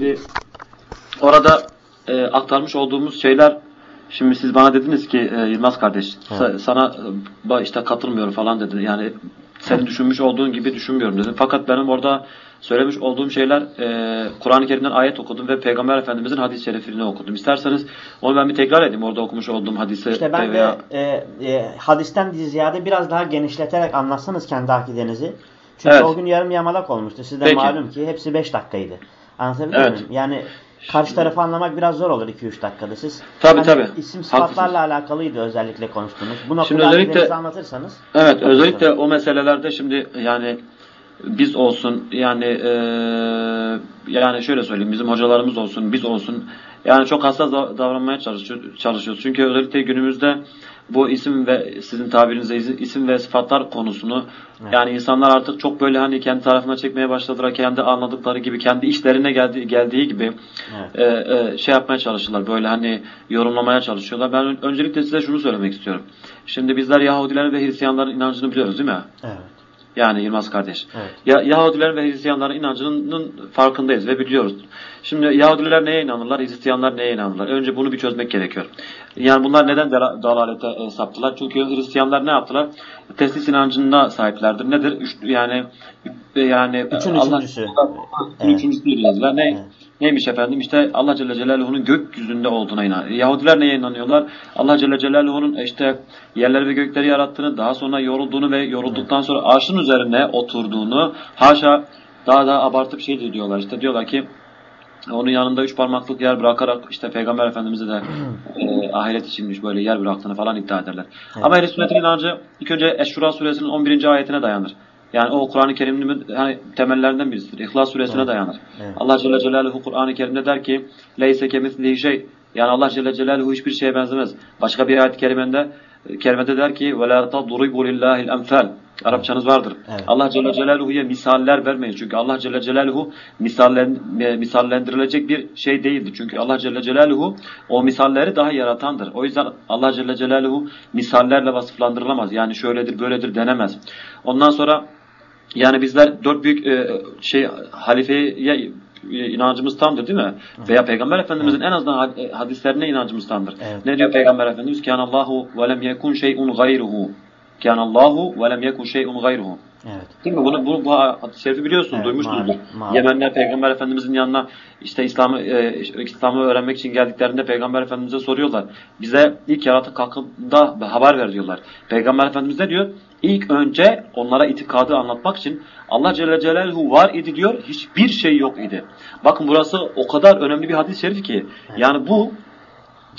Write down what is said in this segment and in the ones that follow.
Şimdi orada e, aktarmış olduğumuz şeyler şimdi siz bana dediniz ki e, Yılmaz kardeş sa- sana e, işte katılmıyorum falan dedi. Yani senin düşünmüş olduğun gibi düşünmüyorum dedim. Fakat benim orada söylemiş olduğum şeyler e, Kur'an-ı Kerim'den ayet okudum ve Peygamber Efendimizin hadis-i şerifini okudum. İsterseniz onu ben bir tekrar edeyim orada okumuş olduğum hadisi İşte ben veya de e, e, hadisten ziyade biraz daha genişleterek anlatsanız kendi akidenizi. Çünkü Evet. o gün yarım yamalak olmuştu. Sizden Peki. malum ki hepsi 5 dakikaydı. Anlatabiliyor Evet. muyum? Yani karşı tarafı anlamak biraz zor olur 2-3 dakikada. Siz Tabii, hani tabii. isim sıfatlarla Haklısınız. alakalıydı özellikle konuştuğunuz. Bu noktada Şimdi özellikle- anlatırsanız. Evet, özellikle o meselelerde şimdi yani biz olsun yani eee, yani şöyle söyleyeyim bizim hocalarımız olsun biz olsun yani çok hassas da- davranmaya çalışıyor, çalışıyoruz. Çünkü özellikle günümüzde bu isim ve sizin tabirinizde isim- ve sıfatlar konusunu Evet. yani insanlar artık çok böyle hani kendi tarafına çekmeye başladılar. Kendi anladıkları gibi, kendi işlerine geldiği, geldiği gibi Evet. e, e, şey yapmaya çalışıyorlar. Böyle hani yorumlamaya çalışıyorlar. Ben ön- öncelikle size şunu söylemek istiyorum. Şimdi bizler Yahudilerin ve Hristiyanların inancını biliyoruz değil mi? Evet. Yani Yılmaz kardeş. Evet. Ya, Yahudilerin ve Hristiyanların inancının farkındayız ve biliyoruz. Şimdi Yahudiler neye inanırlar, Hristiyanlar neye inanırlar? Önce bunu bir çözmek gerekiyor. Yani bunlar neden dala- dalalete e, saptılar? Çünkü Hristiyanlar ne yaptılar? Teslis inancına sahiplerdir. Nedir? Üç, yani e, yani Üçün Allah- üçüncüsü. Üçün Evet. üçüncüsü dediler. Ne? Evet. Neymiş efendim? İşte Allah Celle Celaluhu'nun gökyüzünde olduğuna inanıyor. Yahudiler neye inanıyorlar? Allah Celle Celaluhu'nun işte yerleri ve gökleri yarattığını, daha sonra yorulduğunu ve yorulduktan sonra arşın üzerine oturduğunu, haşa daha da abartıp şey diyorlar. İşte diyorlar ki onun yanında üç parmaklık yer bırakarak işte Peygamber Efendimiz'e de e, ahiret için böyle yer bıraktığını falan iddia ederler. Ama ehl sünnetin inancı ilk önce Eşşura suresinin 11. ayetine dayanır. Yani o Kur'an-ı Kerim'in hani temellerinden birisidir. İhlas suresine Evet. dayanır. Evet. Allah Celle Celaluhu Kur'an-ı Kerim'de der ki Leyse kemislihi şey yani Allah Celle Celaluhu hiçbir şeye benzemez. Başka bir ayet-i kerimede, kerimede der ki وَلَا تَضْرِبُ لِلّٰهِ الْاَمْثَالِ Arapçanız vardır. Evet. Allah Celle Celaluhu'ya misaller vermeyin. Çünkü Allah Celle Celaluhu misallen, e, misallendirilecek bir şey değildir. Çünkü Allah Celle Celaluhu o misalleri daha yaratandır. O yüzden Allah Celle Celaluhu misallerle vasıflandırılamaz. Yani şöyledir böyledir denemez. Ondan sonra yani bizler dört büyük e, şey halifeye inancımız tamdır değil mi? Veya Peygamber Efendimizin en azından had- hadislerine inancımız tamdır. Evet. Ne diyor Peygamber Efendimiz? Kânallâhu ve lem yekun şey'un gayruhu. Kânallâhu ve lem yekun şey'un gayruhu. Evet. Değil mi? Bunu, bunu bu hadis-i şerifi biliyorsunuz, Evet, malum. Yemenler Peygamber Efendimizin yanına işte İslam'ı e, İslam'ı öğrenmek için geldiklerinde Peygamber Efendimiz'e soruyorlar. Bize ilk yaratık hakkında haber ver diyorlar. Peygamber Efendimiz ne diyor? İlk önce onlara itikadı anlatmak için Allah Celle Celaluhu var idi diyor. Hiçbir şey yok idi. Bakın burası o kadar önemli bir hadis-i şerif ki. Yani bu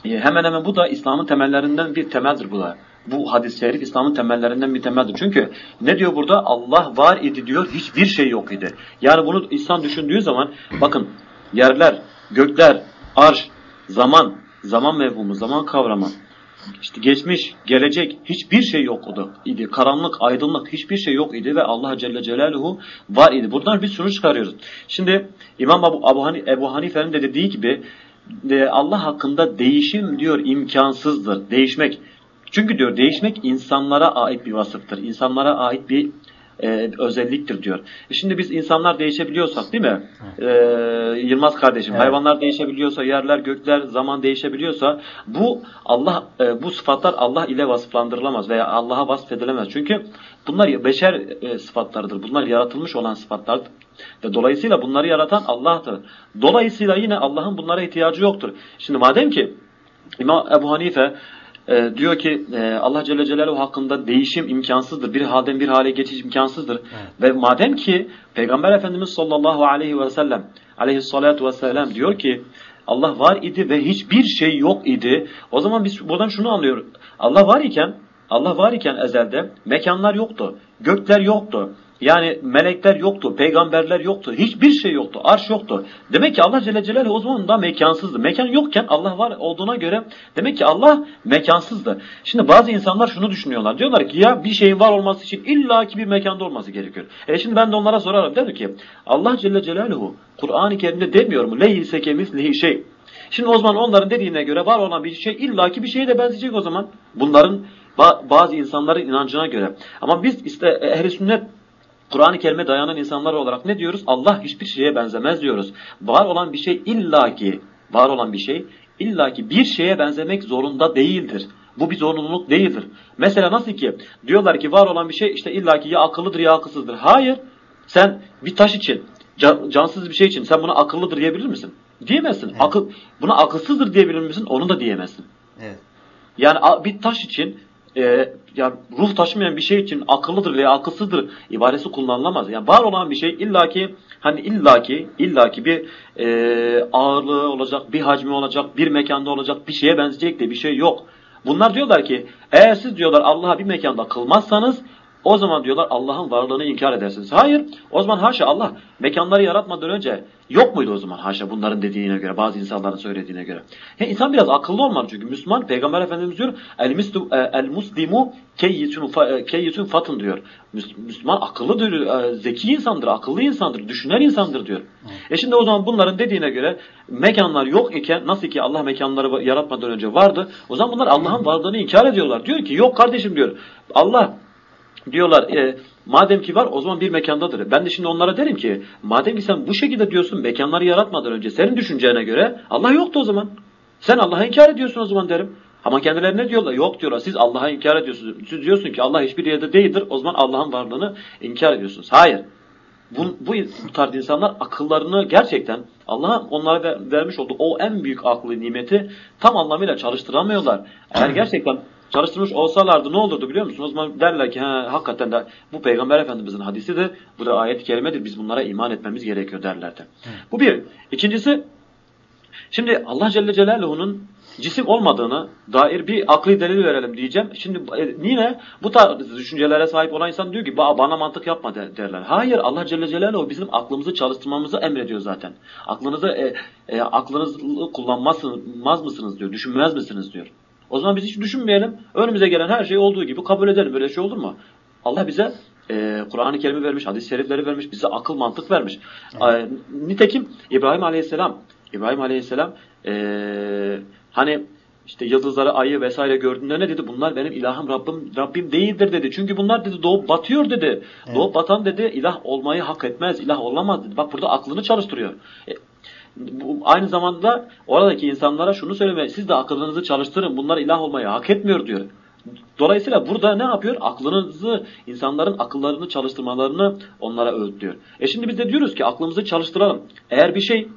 e, hemen hemen bu da İslam'ın temellerinden bir temeldir bu da. Bu hadis-i şerif İslam'ın temellerinden bir temeldir. Çünkü ne diyor burada? Allah var idi diyor, hiçbir şey yok idi. Yani bunu insan düşündüğü zaman bakın yerler, gökler, arş, zaman, zaman mevhumu, zaman kavramı, işte geçmiş, gelecek hiçbir şey yok idi. Karanlık, aydınlık hiçbir şey yok idi ve Allah Celle Celaluhu var idi. Buradan biz şunu çıkarıyoruz. Şimdi İmam Abu, Abu Hani, Ebu Hanife'nin de dediği gibi de Allah hakkında değişim diyor imkansızdır. Değişmek. Çünkü diyor değişmek insanlara ait bir vasıftır. İnsanlara ait bir e, özelliktir diyor. E şimdi biz insanlar değişebiliyorsak değil mi? E, Yılmaz kardeşim Evet. hayvanlar değişebiliyorsa, yerler, gökler, zaman değişebiliyorsa bu Allah e, bu sıfatlar Allah ile vasıflandırılamaz veya Allah'a vasfedilemez. Çünkü bunlar beşer e, sıfatlarıdır. Bunlar yaratılmış olan sıfatlardır. Ve dolayısıyla bunları yaratan Allah'tır. Dolayısıyla yine Allah'ın bunlara ihtiyacı yoktur. Şimdi madem ki İmam Ebu Hanife e, diyor ki e, Allah Celle Celaluhu hakkında değişim imkansızdır. Bir halden bir hale geçiş imkansızdır. Ve madem ki Peygamber Efendimiz sallallahu aleyhi ve sellem aleyhissalatu vesselam diyor ki Allah var idi ve hiçbir şey yok idi. O zaman biz buradan şunu anlıyoruz. Allah var iken Allah var iken ezelde mekanlar yoktu. Gökler yoktu. Yani melekler yoktu, peygamberler yoktu, hiçbir şey yoktu, arş yoktu. Demek ki Allah Celle Celaluhu o zaman da mekansızdı. Mekan yokken Allah var olduğuna göre demek ki Allah mekansızdı. Şimdi bazı insanlar şunu düşünüyorlar. Diyorlar ki ya bir şeyin var olması için illaki bir mekanda olması gerekiyor. E şimdi ben de onlara sorarım. Derim ki Allah Celle Celaluhu Kur'an-ı Kerim'de demiyor mu? Leyse kemislihi şey. Şimdi o zaman onların dediğine göre var olan bir şey illaki bir şeye de benzeyecek o zaman. Bunların ba- bazı insanların inancına göre. Ama biz işte ehli sünnet Kur'an-ı Kerim'e dayanan insanlar olarak ne diyoruz? Allah hiçbir şeye benzemez diyoruz. Var olan bir şey illaki, var olan bir şey illaki bir şeye benzemek zorunda değildir. Bu bir zorunluluk değildir. Mesela nasıl ki diyorlar ki var olan bir şey işte illaki ya akıllıdır ya akılsızdır. Hayır. Sen bir taş için, cansız bir şey için sen buna akıllıdır diyebilir misin? Diyemezsin. Evet. Akıl, buna akılsızdır diyebilir misin? Onu da diyemezsin. Evet. Yani bir taş için e, yani ruh taşımayan bir şey için akıllıdır veya akılsızdır ibaresi kullanılamaz. Yani var olan bir şey illaki hani illaki illaki bir e, ağırlığı olacak, bir hacmi olacak, bir mekanda olacak, bir şeye benzeyecek de bir şey yok. Bunlar diyorlar ki eğer siz diyorlar Allah'a bir mekanda kılmazsanız o zaman diyorlar Allah'ın varlığını inkar edersiniz. Hayır. O zaman haşa Allah mekanları yaratmadan önce yok muydu o zaman haşa bunların dediğine göre, bazı insanların söylediğine göre. He, insan biraz akıllı olmalı çünkü Müslüman Peygamber Efendimiz diyor el, e, muslimu keyyitun fatın diyor. Müslüman akıllıdır, e, zeki insandır, akıllı insandır, düşünen insandır diyor. E şimdi o zaman bunların dediğine göre mekanlar yok iken nasıl ki Allah mekanları yaratmadan önce vardı o zaman bunlar Allah'ın varlığını inkar ediyorlar. Diyor ki yok kardeşim diyor Allah diyorlar e, madem ki var o zaman bir mekandadır. Ben de şimdi onlara derim ki madem ki sen bu şekilde diyorsun mekanları yaratmadan önce senin düşüneceğine göre Allah yoktu o zaman. Sen Allah'a inkar ediyorsun o zaman derim. Ama kendileri ne diyorlar? Yok diyorlar. Siz Allah'a inkar ediyorsunuz. Siz diyorsun ki Allah hiçbir yerde değildir. O zaman Allah'ın varlığını inkar ediyorsunuz. Hayır. Bu, bu, tarz insanlar akıllarını gerçekten Allah'ın onlara vermiş olduğu o en büyük aklı nimeti tam anlamıyla çalıştıramıyorlar. Eğer gerçekten çalıştırmış olsalardı ne olurdu biliyor musunuz? O zaman derler ki ha, hakikaten de bu Peygamber Efendimizin hadisidir. Bu da ayet-i kerimedir. Biz bunlara iman etmemiz gerekiyor derlerdi. Bu bir. İkincisi şimdi Allah Celle Celaluhu'nun cisim olmadığını dair bir akli delil verelim diyeceğim. Şimdi yine bu tarz düşüncelere sahip olan insan diyor ki bana mantık yapma derler. Hayır Allah Celle Celaluhu bizim aklımızı çalıştırmamızı emrediyor zaten. Aklınızı e, e, aklınızı kullanmaz mısınız diyor. Düşünmez misiniz diyor. O zaman biz hiç düşünmeyelim. Önümüze gelen her şeyi olduğu gibi kabul edelim. Böyle şey olur mu? Allah bize e, Kur'an-ı Kerim'i vermiş, hadis-i şerifleri vermiş, bize akıl mantık vermiş. Evet. E, nitekim İbrahim Aleyhisselam İbrahim Aleyhisselam e, hani işte yıldızları, ayı vesaire gördüğünde ne dedi? Bunlar benim ilahım Rabbim Rabbim değildir dedi. Çünkü bunlar dedi doğup batıyor dedi. Evet. Doğup batan dedi ilah olmayı hak etmez, ilah olamaz dedi. Bak burada aklını çalıştırıyor. E, aynı zamanda oradaki insanlara şunu söyleme, siz de akılınızı çalıştırın, bunlar ilah olmayı hak etmiyor diyor. Dolayısıyla burada ne yapıyor? Aklınızı, insanların akıllarını çalıştırmalarını onlara öğütlüyor. E şimdi biz de diyoruz ki aklımızı çalıştıralım. Eğer bir şey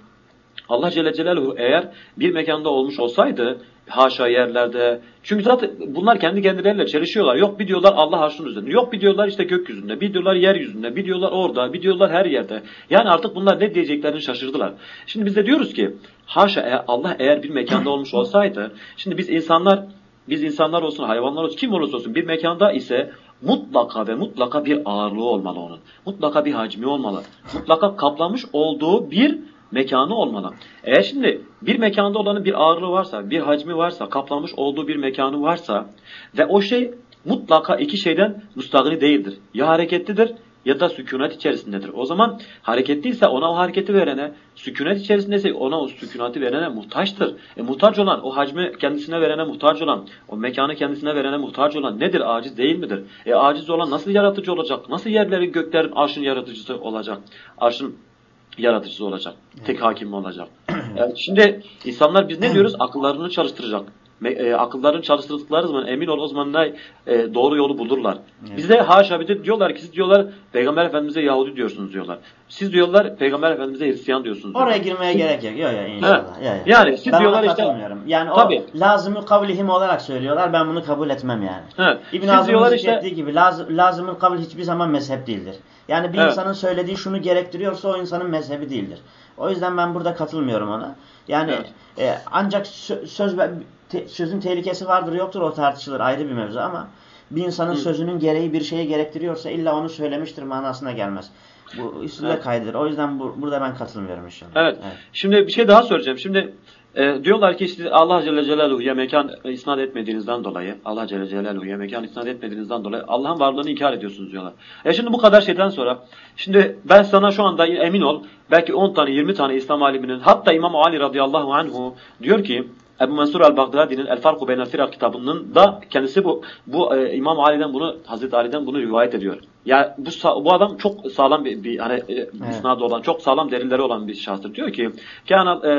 Allah Celle Celaluhu eğer bir mekanda olmuş olsaydı haşa yerlerde. Çünkü zaten bunlar kendi kendileriyle çelişiyorlar. Yok bir diyorlar Allah arşın üzerinde. Yok bir diyorlar işte gökyüzünde. Bir diyorlar yeryüzünde. Bir diyorlar orada. Bir diyorlar her yerde. Yani artık bunlar ne diyeceklerini şaşırdılar. Şimdi biz de diyoruz ki haşa Allah eğer bir mekanda olmuş olsaydı. Şimdi biz insanlar biz insanlar olsun, hayvanlar olsun, kim olursa olsun bir mekanda ise mutlaka ve mutlaka bir ağırlığı olmalı onun. Mutlaka bir hacmi olmalı. Mutlaka kaplamış olduğu bir mekanı olmalı. Eğer şimdi bir mekanda olanın bir ağırlığı varsa, bir hacmi varsa, kaplanmış olduğu bir mekanı varsa ve o şey mutlaka iki şeyden müstahni değildir. Ya hareketlidir ya da sükunet içerisindedir. O zaman hareketliyse ona o hareketi verene, sükunet içerisindeyse ona o sükuneti verene muhtaçtır. E muhtaç olan, o hacmi kendisine verene muhtaç olan, o mekanı kendisine verene muhtaç olan nedir? Aciz değil midir? E aciz olan nasıl yaratıcı olacak? Nasıl yerlerin, göklerin, arşın yaratıcısı olacak? Arşın yaratıcısı olacak. Tek hakim olacak. Yani şimdi insanlar biz ne diyoruz? Akıllarını çalıştıracak. E, akıllarını çalıştırdıkları zaman emin ol o zaman ne, e, doğru yolu bulurlar. Evet. Bizde haşa bir de diyorlar ki siz diyorlar Peygamber Efendimiz'e Yahudi diyorsunuz diyorlar. Siz diyorlar Peygamber Efendimiz'e Hristiyan diyorsunuz. Oraya girmeye gerek yok. Yok yok inşallah. Ya, ya. Yani siz ben diyorlar işte. Yani o tabii. lazımı kavlihim olarak söylüyorlar. Ben bunu kabul etmem yani. Evet. İbn Azim'in işte... gibi laz, lazımın kavli hiçbir zaman mezhep değildir. Yani bir evet. insanın söylediği şunu gerektiriyorsa o insanın mezhebi değildir. O yüzden ben burada katılmıyorum ona. Yani evet. e, ancak söz te, sözün tehlikesi vardır yoktur o tartışılır ayrı bir mevzu ama bir insanın Hı. sözünün gereği bir şeyi gerektiriyorsa illa onu söylemiştir manasına gelmez. Bu üstünde evet. kaydır. O yüzden bu, burada ben katılmıyorum inşallah. Evet. evet. Şimdi bir şey daha söyleyeceğim. Şimdi e, diyorlar ki işte Allah Celle Celaluhu'ya mekan isnat etmediğinizden dolayı, Allah Celle Celaluhu'ya mekan isnat etmediğinizden dolayı Allah'ın varlığını inkar ediyorsunuz diyorlar. E şimdi bu kadar şeyden sonra, şimdi ben sana şu anda emin ol, belki 10 tane 20 tane İslam aliminin, hatta İmam Ali radıyallahu anhu diyor ki, Ebu Mansur el-Bagdadi'nin El Farku Beynel Firak kitabının da kendisi bu bu e, İmam Ali'den bunu Hazreti Ali'den bunu rivayet ediyor. Ya bu bu adam çok sağlam bir, bir hani e, evet. isnadı olan, çok sağlam delilleri olan bir şahsır. Diyor ki: "Kana e,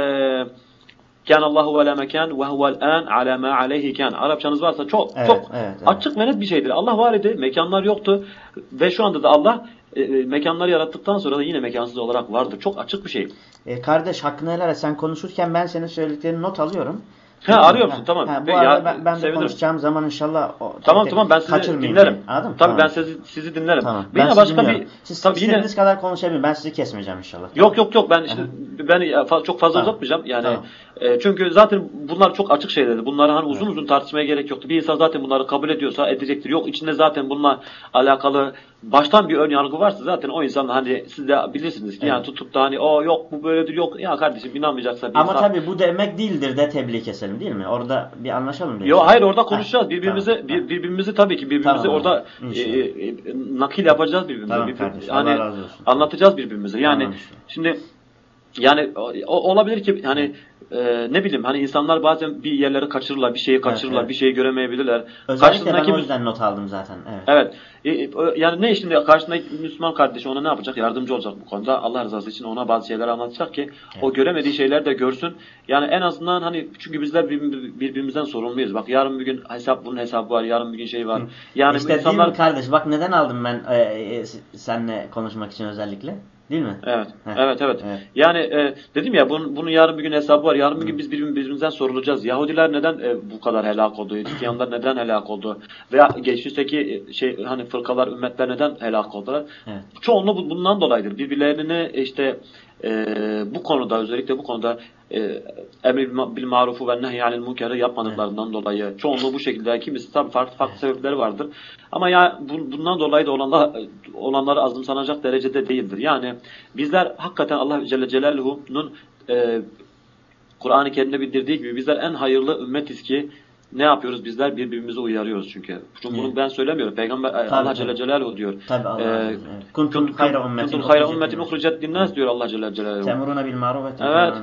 Kan Allahu ve la mekan ve huvel an ala ma aleyhi kan. Arapçanız varsa çok evet, çok evet, evet. açık ve net bir şeydir. Allah var idi, mekanlar yoktu ve şu anda da Allah e, e, mekanları yarattıktan sonra da yine mekansız olarak vardır. Çok açık bir şey. E, kardeş hakkını helal et. Sen konuşurken ben senin söylediklerini not alıyorum. Ha arıyor musun? Tamam. Ha, bu arada ya, ben, ben de konuşacağım zaman inşallah o, Tamam tamam ben sizi dinlerim. Anladın mı? Tabii tamam. ben sizi sizi dinlerim. Tamam. Ben yine başka dinliyorum. bir siz tabii yine... kadar konuşabilirim. Ben sizi kesmeyeceğim inşallah. Yok yok yok ben işte ben çok fazla tamam. uzatmayacağım. Yani tamam. e, çünkü zaten bunlar çok açık şeylerdi. Bunları hani uzun uzun tartışmaya gerek yoktu. Bir insan zaten bunları kabul ediyorsa edecektir. Yok içinde zaten bununla alakalı baştan bir ön yargı varsa zaten o insan hani siz de bilirsiniz ki evet. yani tutup da hani o yok bu böyledir yok ya kardeşim inanmayacaksa bir Ama insan... tabii bu demek değildir de tebliğ keselim değil mi? Orada bir anlaşalım. Yok hayır orada konuşacağız. Birbirimize tamam, bir, birbirimizi tabii ki birbirimizi tamam, orada e, e, nakil yapacağız birbirimize. Tamam, bir, kardeşim, hani anlatacağız birbirimize. Yani tamam, şimdi yani o, olabilir ki hani e, ne bileyim hani insanlar bazen bir yerleri kaçırırlar, bir şeyi kaçırırlar, evet, evet. bir şeyi göremeyebilirler. Özellikle ben o yüzden not aldım zaten. Evet. Evet. E, e yani ne şimdi karşısındaki Müslüman kardeşi ona ne yapacak? Yardımcı olacak bu konuda. Allah rızası için ona bazı şeyler anlatacak ki evet. o göremediği şeyler de görsün. Yani en azından hani çünkü bizler birbirimizden sorumluyuz. Bak yarın bir gün hesap bunun hesabı var, yarın bir gün şey var. Yani işte insanlar... değil mi kardeş? Bak neden aldım ben e, e, seninle konuşmak için özellikle? Değil mi? Evet. Evet, evet. evet. Yani e, dedim ya bunun, bunun yarın bir gün hesabı var. Yarın bir gün biz birbirimizden sorulacağız. Yahudiler neden e, bu kadar helak oldu? Hristiyanlar neden helak oldu? Veya geçmişteki e, şey hani fırkalar, ümmetler neden helak oldular? Evet. Çoğunluğu bundan dolayıdır. Birbirlerini işte e, bu konuda özellikle bu konuda e, emri bil marufu ve nehy anil münker'i yapmadıklarından dolayı çoğunluğu bu şekilde kimisi tabii farklı farklı sebepleri vardır. Ama ya bu, bundan dolayı da olanlar, olanları azımsanacak derecede değildir. Yani bizler hakikaten Allah Celle Celaluhu'nun e, Kur'an-ı Kerim'de bildirdiği gibi bizler en hayırlı ümmetiz ki ne yapıyoruz? Bizler birbirimizi uyarıyoruz çünkü. Çünkü bunu ben söylemiyorum. Peygamber tabii, Allah tabii. Celle Celaluhu diyor. Tabii Allah. Ee, kuntum hayra ummetin hayra ummetin uhricet linnas diyor Allah Celle Celaluhu. Temuruna bil maruf ve Evet.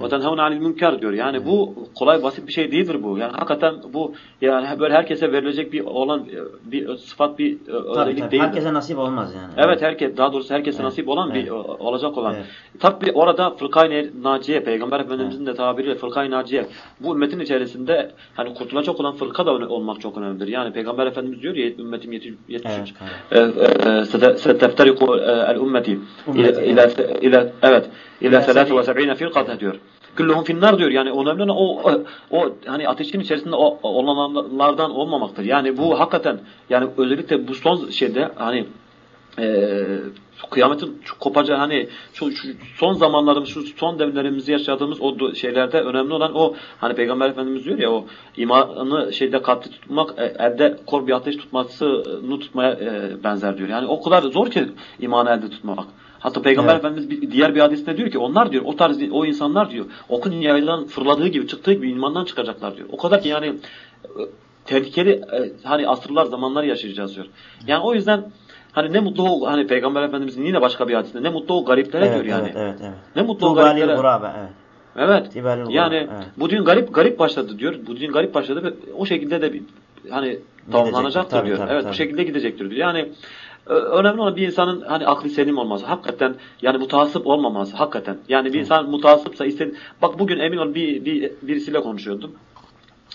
Ve tenhavne anil münker diyor. Yani bu kolay basit bir şey değildir bu. Yani hakikaten bu yani böyle herkese verilecek bir olan bir sıfat bir tabii, özellik değildir. Herkese nasip olmaz yani. Evet, herkes daha doğrusu herkese evet. nasip olan evet. bir olacak olan. Evet. Tabii orada fırkay naciye Peygamber Efendimizin evet. de tabiriyle fırkay naciye bu ümmetin içerisinde hani kurtulan çok olan fırka da olmak çok önemlidir. Yani Peygamber Efendimiz diyor ya ümmetim 73 seteftariku el ümmeti ila evet ila 73 firqate diyor. Kulluhum finnar diyor. Yani önemli olan o, o, o hani ateşin içerisinde o, olanlardan olmamaktır. Yani bu hakikaten yani özellikle bu son şeyde hani e, kıyametin kopacağı hani şu, şu son zamanlarımız, şu son devirlerimizi yaşadığımız o şeylerde önemli olan o hani Peygamber Efendimiz diyor ya o imanı şeyde katli tutmak e, elde kor bir ateş tutmasını tutmaya e, benzer diyor. Yani o kadar zor ki imanı elde tutmak. Hatta Peygamber evet. Efendimiz bir, diğer bir hadisinde diyor ki onlar diyor o tarz o insanlar diyor okun yaydan fırladığı gibi çıktığı gibi imandan çıkacaklar diyor. O kadar ki yani e, tehlikeli hani asırlar zamanlar yaşayacağız diyor. Yani o yüzden Hani ne mutlu o hani Peygamber Efendimizin yine başka bir hadisinde ne mutlu o gariplere evet, diyor yani. Evet, evet, evet. Ne mutlu o gariplere. Gurabe, evet. Evet. Yani evet. bu din garip garip başladı diyor. Bu din garip başladı ve o şekilde de bir, hani tamamlanacaktır tabii, diyor. Tabii, evet tabii. bu şekilde gidecektir diyor. Yani önemli olan bir insanın hani aklı selim olması. Hakikaten yani mutasip olmaması. Hakikaten. Yani bir insan mutasipsa istedi. Bak bugün emin ol bir, bir birisiyle konuşuyordum.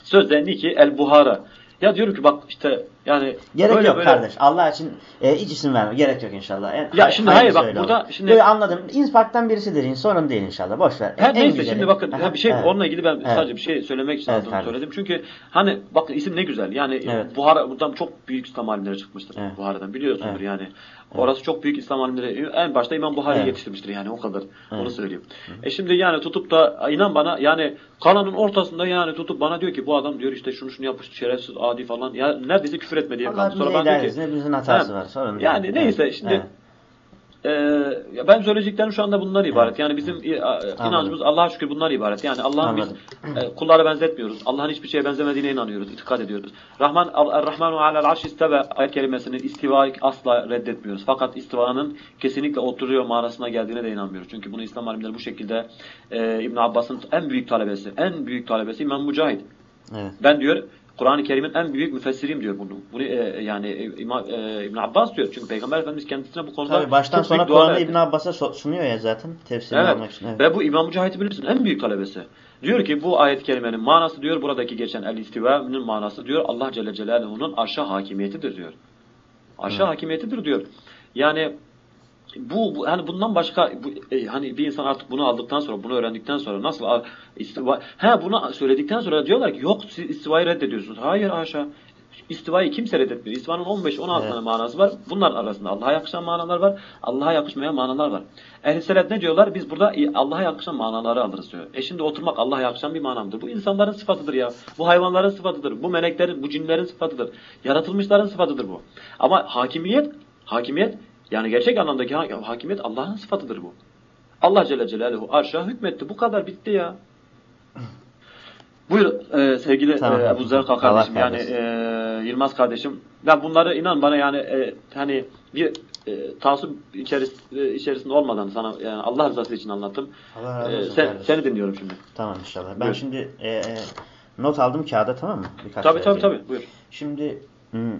Sözlerini ki El Buhara. Ya diyorum ki bak işte yani gerek böyle, yok böyle... kardeş. Allah için e, hiç isim verme. Gerek yok inşallah. Yani, ya şimdi hayır bak burada olur. şimdi böyle anladım. İnfaktan birisidir. Sorun değil inşallah. Boş ver. Her en neyse güzeli. şimdi bakın Aha, bir şey evet. onunla ilgili ben evet. sadece bir şey söylemek için evet, söyledim. Çünkü hani bakın isim ne güzel. Yani evet. Buhara buradan çok büyük İslam alimleri çıkmıştır. Evet. Buhara'dan biliyorsundur evet. yani. Evet. Orası çok büyük İslam alimleri. En başta İmam Buhari evet. yetiştirmiştir yani o kadar. Evet. Onu söyleyeyim. Hı. E şimdi yani tutup da inan bana yani kalanın ortasında yani tutup bana diyor ki bu adam diyor işte şunu şunu yapmış şerefsiz adi falan. Ya neredeyse küfür etme diye kaldı. Sonra ben diyor ki hepimizin hatası var. Sorun yani değil. neyse evet. şimdi evet. E, ben söyleyeceklerim şu anda bunlar ibaret. Yani bizim e, inancımız Allah'a şükür bunlar ibaret. Yani Allah'ın biz e, kullara benzetmiyoruz. Allah'ın hiçbir şeye benzemediğine inanıyoruz, itikad ediyoruz. Rahman Er-Rahmanu alel arş isteve ayet kelimesinin istivayı asla reddetmiyoruz. Fakat istivanın kesinlikle oturuyor manasına geldiğine de inanmıyoruz. Çünkü bunu İslam alimleri bu şekilde e, İbn Abbas'ın en büyük talebesi, en büyük talebesi İmam Mücahit. Evet. Ben diyor Kur'an-ı Kerim'in en büyük müfessiriyim diyor bunu. Bunu e, yani e, İmam, e, İbn Abbas diyor. Çünkü Peygamber Efendimiz kendisine bu konuda Tabii baştan sona Kur'an'ı. İbn Abbas'a sunuyor ya zaten tefsirini Evet. almak için. Evet. Ve bu İmam Mücahit'i bilirsin en büyük talebesi. Diyor ki bu ayet-i kerimenin manası diyor buradaki geçen el istiva'nın manası diyor Allah Celle Celaluhu'nun arşa hakimiyetidir diyor. Arşa Hı. hakimiyetidir diyor. Yani bu, bu hani bundan başka bu, e, hani bir insan artık bunu aldıktan sonra bunu öğrendikten sonra nasıl istiva he bunu söyledikten sonra diyorlar ki yok siz istivayı reddediyorsunuz. Hayır haşa. İstivayı kimse reddetmiyor. İstivanın 15-16 Evet. tane manası var. Bunlar arasında Allah'a yakışan manalar var. Allah'a yakışmayan manalar var. Ehl-i ne diyorlar? Biz burada Allah'a yakışan manaları alırız diyor. E şimdi oturmak Allah'a yakışan bir manamdır. Bu insanların sıfatıdır ya. Bu hayvanların sıfatıdır. Bu meleklerin, bu cinlerin sıfatıdır. Yaratılmışların sıfatıdır bu. Ama hakimiyet, hakimiyet yani gerçek anlamdaki ha- hakimiyet Allah'ın sıfatıdır bu. Allah Celle Celaluhu arşa hükmetti. Bu kadar bitti ya. Buyur e, sevgili Tamam. e, Ebu Zerka Allah kardeşim yani kahretsin. e, Yılmaz kardeşim. Ben bunları inan bana yani e, hani bir e, taassup içeris, e, içerisinde olmadan sana yani Allah rızası için anlattım. Allah razı E, sen, seni dinliyorum şimdi. Tamam inşallah. Ben Buyur. şimdi e, e, not aldım kağıda tamam mı? Birkaç Tabii tabii tabii. Buyur. Şimdi hmm, e,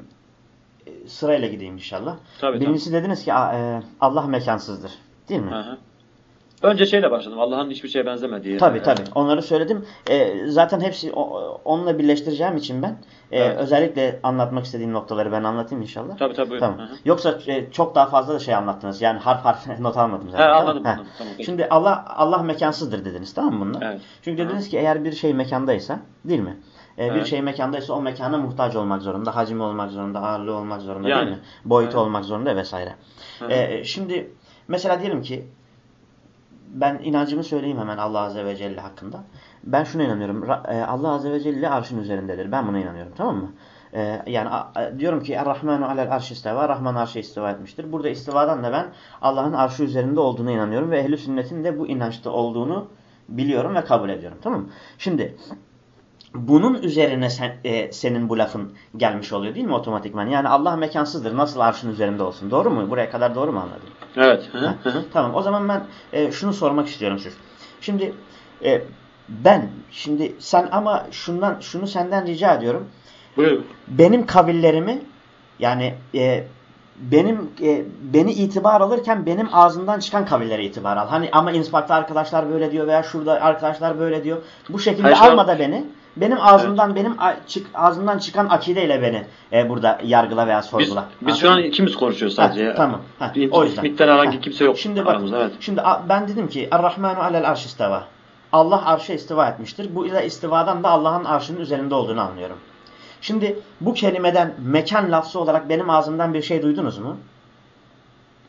sırayla gideyim inşallah. Tabii, Birincisi dediniz ki e, Allah mekansızdır. Değil mi? Hı hı. Önce şeyle başladım. Allah'ın hiçbir şeye benzemediği. Tabii e, tabii. Onları söyledim. E, zaten hepsi o- onunla birleştireceğim için ben e, Evet. özellikle anlatmak istediğim noktaları ben anlatayım inşallah. Tabii tabii. Tamam. Hı hı. Yoksa e, çok daha fazla da şey anlattınız. Yani harf harf not almadım He, zaten. anladım, Tamam. anladım. Tamam, peki. Şimdi Allah Allah mekansızdır dediniz tamam mı bunlar? Evet. Çünkü Hı. dediniz ki eğer bir şey mekandaysa değil mi? E, Bir Evet. şey mekandaysa o mekana muhtaç olmak zorunda, hacmi olmak zorunda, ağırlığı olmak zorunda Yani. değil mi? Boyutu Evet. olmak zorunda vesaire. Hı. E, şimdi mesela diyelim ki ben inancımı söyleyeyim hemen Allah Azze ve Celle hakkında. Ben şuna inanıyorum. E, Allah Azze ve Celle arşın üzerindedir. Ben buna inanıyorum. Tamam mı? E, yani diyorum ki Er-Rahmanu alel arş isteva. Rahman arşa istiva etmiştir. Burada istivadan da ben Allah'ın arşı üzerinde olduğunu inanıyorum. Ve ehl sünnetin de bu inançta olduğunu biliyorum ve kabul ediyorum. Tamam mı? Şimdi bunun üzerine sen, e, senin bu lafın gelmiş oluyor değil mi otomatikman? Yani Allah mekansızdır. Nasıl arşın üzerinde olsun? Doğru mu? Buraya kadar doğru mu anladın? Evet. Hı hı, Ha, tamam o zaman ben e, şunu sormak istiyorum siz. Şimdi e, ben şimdi sen ama şundan şunu senden rica ediyorum. Buyur. Benim kavillerimi yani e, benim e, beni itibar alırken benim ağzımdan çıkan kavillere itibar al. Hani ama inspakta arkadaşlar böyle diyor veya şurada arkadaşlar böyle diyor. Bu şekilde Hayır, alma da beni. Benim ağzımdan benim a- çık, ağzımdan çıkan akideyle beni e, burada yargıla veya Biz, sorgula. biz şu an ikimiz konuşuyoruz sadece. Ha, ya. tamam. Ha, o yüzden. İsmikten herhangi Ha. kimse yok Şimdi bak, aramızda. Evet. Şimdi ben dedim ki Er-Rahmanu alel arş isteva. Allah arşa istiva etmiştir. Bu ile istivadan da Allah'ın arşının üzerinde olduğunu anlıyorum. Şimdi bu kelimeden mekan lafzı olarak benim ağzımdan bir şey duydunuz mu?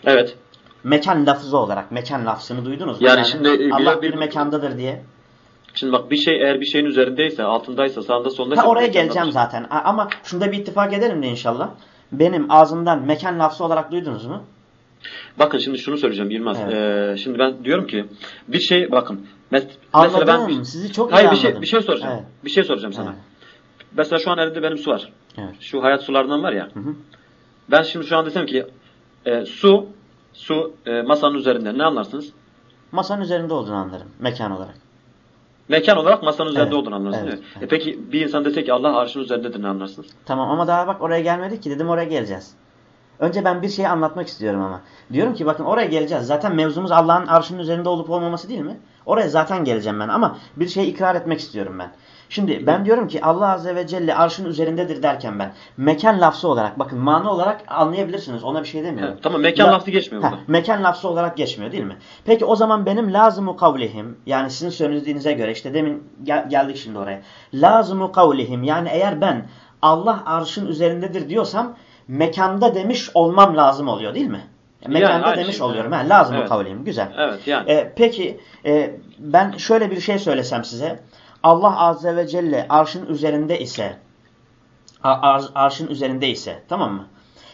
Evet. Mekan lafzı olarak mekan lafzını duydunuz mu? Yani şimdi, e, Allah bir- bir, mekandadır diye. Şimdi bak bir şey eğer bir şeyin üzerindeyse, altındaysa, sağında solundaysa... Ha, oraya mekandan geleceğim zaten. Ama şunda bir ittifak edelim de inşallah. Benim ağzımdan mekan lafzı olarak duydunuz mu? Bakın şimdi şunu söyleyeceğim Yılmaz. Evet. Ee, şimdi ben diyorum ki bir şey bakın. mes- Anladım. mesela ben Sizi çok iyi Hayır bir şey anladım. bir şey soracağım. Evet. Bir şey soracağım sana. Evet. Mesela şu an elimde benim su var. Evet. Şu hayat sularından var ya. Hı hı. Ben şimdi şu an desem ki e, su su e, masanın üzerinde ne anlarsınız? Masanın üzerinde olduğunu anlarım. Mekan olarak. Mekan olarak masanın üzerinde Evet, olduğunu anlarsınız evet, değil mi? evet. E peki bir insan dese ki Allah arşın üzerindedir ne anlarsınız? Tamam ama daha bak oraya gelmedik ki dedim oraya geleceğiz. Önce ben bir şeyi anlatmak istiyorum ama. Diyorum ki bakın oraya geleceğiz. Zaten mevzumuz Allah'ın arşının üzerinde olup olmaması değil mi? Oraya zaten geleceğim ben ama bir şeyi ikrar etmek istiyorum ben. Şimdi ben diyorum ki Allah Azze ve Celle arşın üzerindedir derken ben mekan lafzı olarak bakın mana olarak anlayabilirsiniz. Ona bir şey demiyorum. Evet, tamam mekan La- lafzı geçmiyor burada. mekan lafzı olarak geçmiyor değil mi? Peki o zaman benim lazımı kavlihim yani sizin söylediğinize göre işte demin gel- geldik şimdi oraya. Lazımı kavlihim yani eğer ben Allah arşın üzerindedir diyorsam mekanda demiş olmam lazım oluyor değil mi? Mekanda aynı demiş şey. oluyorum. Ha, lazımı Evet. kavlihim. Güzel. Evet yani. E, peki e, ben şöyle bir şey söylesem size. Allah Azze ve Celle arşın üzerinde ise ar arşın üzerinde ise tamam mı?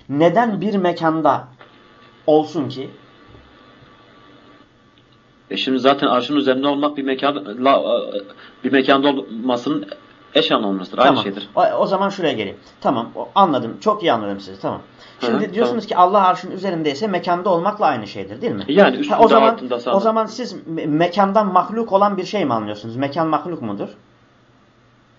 Neden bir mekanda olsun ki? E şimdi zaten arşın üzerinde olmak bir mekanda e, bir mekanda olmasının eş anlamlısıdır. Aynı Tamam. şeydir. O, o zaman şuraya geleyim. Tamam o- anladım. Çok iyi anladım sizi. Tamam. Şimdi Hı hı, diyorsunuz ki Allah arşın üzerindeyse mekanda olmakla aynı şeydir değil mi? Yani Ha, üstünde o zaman altında sağda. o zaman siz me- mekandan mahluk olan bir şey mi anlıyorsunuz? Mekan mahluk mudur?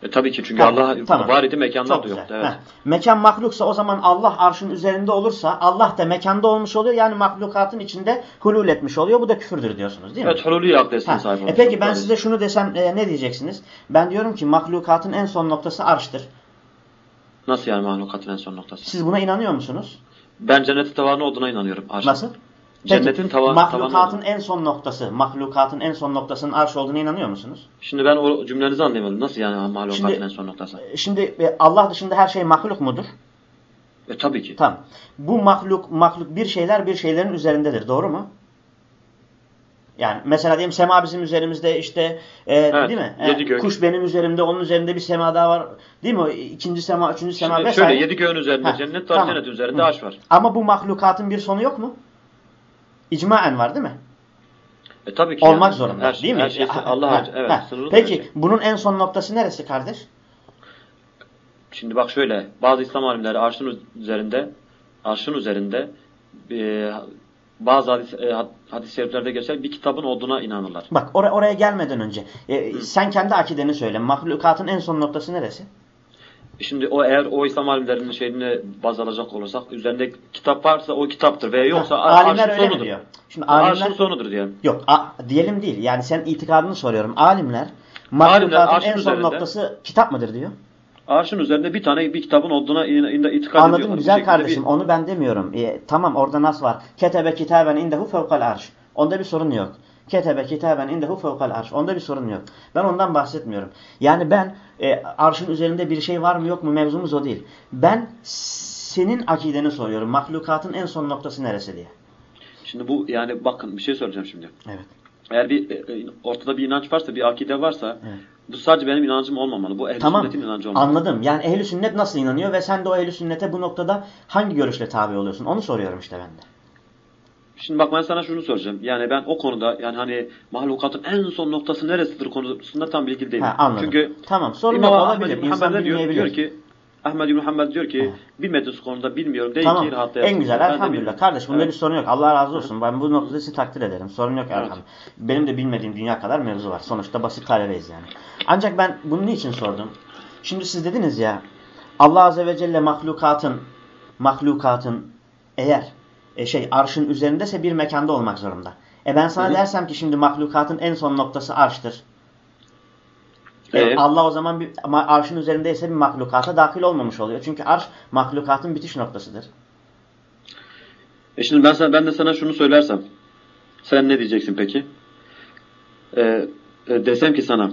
E tabii ki çünkü Ha, Allah tamam. var idi mekanlar da yoktu. Evet. Ha, Mekan mahluksa o zaman Allah arşın üzerinde olursa Allah da mekanda olmuş oluyor. Yani mahlukatın içinde hulul etmiş oluyor. Bu da küfürdür diyorsunuz değil mi? Evet, hululü akdesine Ha, sahip e olmuş. peki ben size şunu desem e, ne diyeceksiniz? Ben diyorum ki mahlukatın en son noktası arştır. Nasıl yani mahlukatın en son noktası? Siz buna inanıyor musunuz? Ben cennetin tavanı olduğuna inanıyorum. Arşın. Nasıl? Cennetin tava- mahlukatın en son noktası, mahlukatın en son noktasının arş olduğuna inanıyor musunuz? Şimdi ben o cümlenizi anlayamadım. Nasıl yani mahlukatın Şimdi- en son noktası? E, Şimdi e, Allah dışında her şey mahluk mudur? E tabii ki. Tamam. Bu mahluk mahluk bir şeyler bir şeylerin üzerindedir. Doğru mu? Yani mesela diyelim sema bizim üzerimizde işte e, Evet, değil mi? yedi gök. kuş benim üzerimde, onun üzerinde bir sema daha var. Değil mi? İkinci sema, üçüncü sema Şimdi vesaire. şöyle yedi göğün üzerinde Ha, cennet var, tamam. cennet üzerinde Hı. arş var. Ama bu mahlukatın bir sonu yok mu? İcmaen var değil mi? E tabii ki. Olmak yani. zorunda Her, değil mi? Şey Allah ha. Evet. ha. Peki şey. bunun en son noktası neresi kardeş? Şimdi bak şöyle. Bazı İslam alimleri arşın üzerinde arşın üzerinde e, bazı hadis, e, had- hadis-i şeriflerde geçer bir kitabın olduğuna inanırlar. Bak or oraya gelmeden önce e, sen kendi akideni söyle. Mahlukatın en son noktası neresi? Şimdi o eğer o İslam alimlerinin şeyini baz alacak olursak üzerinde kitap varsa o kitaptır veya yoksa Ha, alimler arşın öyle sonudur. diyor? Şimdi Arşın alimler sonudur diyelim. yok a, diyelim değil. Yani sen itikadını soruyorum. Alimler mahlukatın arşın en son üzerinde- noktası kitap mıdır diyor. Arşın üzerinde bir tane bir kitabın olduğuna in, in, itikad Anladım ediyorlar. Güzel kardeşim. bir- Onu ben demiyorum. E, tamam orada nas var. Ketebe kitaben indehu fevkal arş. Onda bir sorun yok. Ketebe kitaben indehu fevkal arş. Onda bir sorun yok. Ben ondan bahsetmiyorum. Yani ben e, arşın üzerinde bir şey var mı yok mu mevzumuz o değil. Ben senin akideni soruyorum. Mahlukatın en son noktası neresi diye. Şimdi bu yani bakın bir şey soracağım şimdi. Evet. Eğer bir e, e, ortada bir inanç varsa, bir akide varsa Evet. bu sadece benim inancım olmamalı. Bu ehl Tamam. sünnetin inancı olmalı. Anladım. Yani ehli sünnet nasıl inanıyor ve sen de o ehli sünnete bu noktada hangi görüşle tabi oluyorsun? Onu soruyorum işte ben de. Şimdi bak ben sana şunu soracağım. Yani ben o konuda yani hani mahlukatın en son noktası neresidir konusunda tam bilgi değilim. Ha, anladım. Çünkü tamam sorun İmam olabilir. İbn İnsan diyor, bilmeyebilir. diyor ki Ahmed İbn Hanbel diyor ki Ha. bilmediğiniz konuda bilmiyorum değil Tamam. ki rahatlayasın. En güzel Ben elhamdülillah. bilmiyorum. Kardeş bunda Evet. bir sorun yok. Allah razı olsun. Ben bu noktada sizi takdir ederim. Sorun yok Evet. elhamdülillah. Benim de bilmediğim dünya kadar mevzu var. Sonuçta basit talebeyiz yani. Ancak ben bunu niçin sordum? Şimdi siz dediniz ya Allah Azze ve Celle mahlukatın mahlukatın eğer e, şey arşın üzerindeyse bir mekanda olmak zorunda. E ben sana Hı dersem ki şimdi mahlukatın en son noktası arştır. E, Evet. Allah o zaman bir, arşın üzerindeyse bir mahlukata dahil olmamış oluyor. Çünkü arş mahlukatın bitiş noktasıdır. E şimdi ben sana ben de sana şunu söylersem sen ne diyeceksin peki? Ee, e, desem ki sana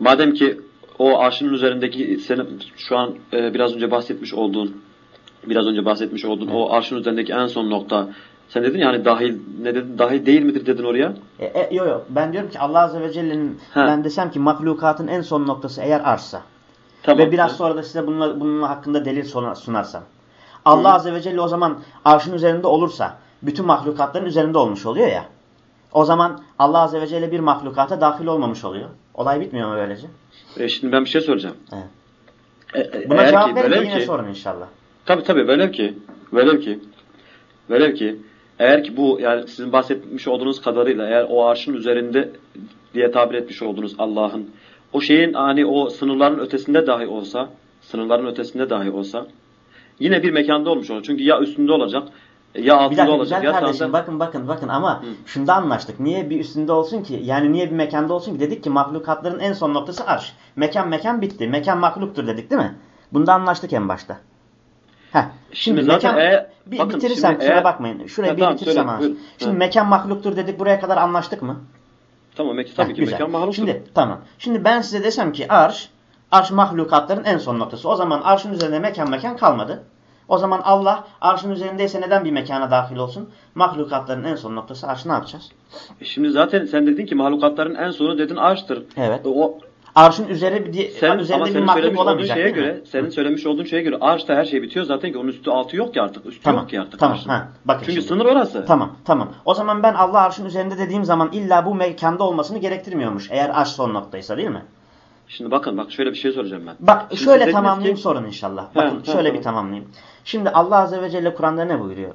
madem ki o arşının üzerindeki senin şu an e, biraz önce bahsetmiş olduğun biraz önce bahsetmiş olduğun o arşın üzerindeki en son nokta sen dedin ya hani dahil ne dedin dahil değil midir dedin oraya? E, e, yo yo ben diyorum ki Allah Azze ve Celle'nin ben desem ki mahlukatın en son noktası eğer arşsa Tamam. ve biraz sonra da size bununla, bununla hakkında delil sunarsam. Allah Hı. Azze ve Celle o zaman arşın üzerinde olursa bütün mahlukatların üzerinde olmuş oluyor ya. O zaman Allah Azze ve Celle bir mahlukata dahil olmamış oluyor. Olay bitmiyor mu böylece? E, şimdi ben bir şey soracağım. Evet. E, e, Buna cevap verin yine ki- sorun inşallah. Tabi tabi velev ki velev ki velev ki eğer ki bu yani sizin bahsetmiş olduğunuz kadarıyla eğer o arşın üzerinde diye tabir etmiş olduğunuz Allah'ın o şeyin hani o sınırların ötesinde dahi olsa sınırların ötesinde dahi olsa yine bir mekanda olmuş olur. Çünkü ya üstünde olacak ya Bir altında dakika olacak ya kardeşim sağında. bakın bakın bakın ama Hı. şunda anlaştık. Niye bir üstünde olsun ki? Yani niye bir mekanda olsun ki? Dedik ki mahlukatların en son noktası arş. Mekan mekan bitti. Mekan mahluktur dedik değil mi? Bunda anlaştık en başta. Heh. Şimdi, Şimdi zaten mekan eğer- bir bakın bitirirsem şimdi kusura eğer- bakmayın. Şurayı Ha, bir tamam, bitirirsem söyle, buyurun. Şimdi Ha. mekan mahluktur dedik. Buraya kadar anlaştık mı? Tamam mek- tabii Heh, ki güzel. mekan mahluktur. Şimdi tamam. Şimdi ben size desem ki arş arş mahlukatların en son noktası. O zaman arşın üzerinde mekan mekan kalmadı. O zaman Allah arşın üzerindeyse neden bir mekana dahil olsun? Mahlukatların en son noktası arş ne yapacağız? E Şimdi zaten sen dedin ki mahlukatların en sonu dedin arştır. Evet. E O arşın üzeri bir sen, üzerinde bir mahluk olamayacak. Şeye göre, senin söylemiş olduğun şeye göre arşta her şey bitiyor zaten ki onun üstü altı yok ki artık. Üstü tamam, yok ki artık. Tamam. Arşın. Ha, bakın Çünkü şimdi. sınır orası. Tamam. Tamam. O zaman ben Allah arşın üzerinde dediğim zaman illa bu mekanda olmasını gerektirmiyormuş. Eğer arş son noktaysa değil mi? Şimdi bakın bak şöyle bir şey soracağım ben. Bak Şimdi şöyle tamamlayayım ki... sorun inşallah. Bakın he, şöyle he. bir tamamlayayım. Şimdi Allah azze ve celle Kur'an'da ne buyuruyor?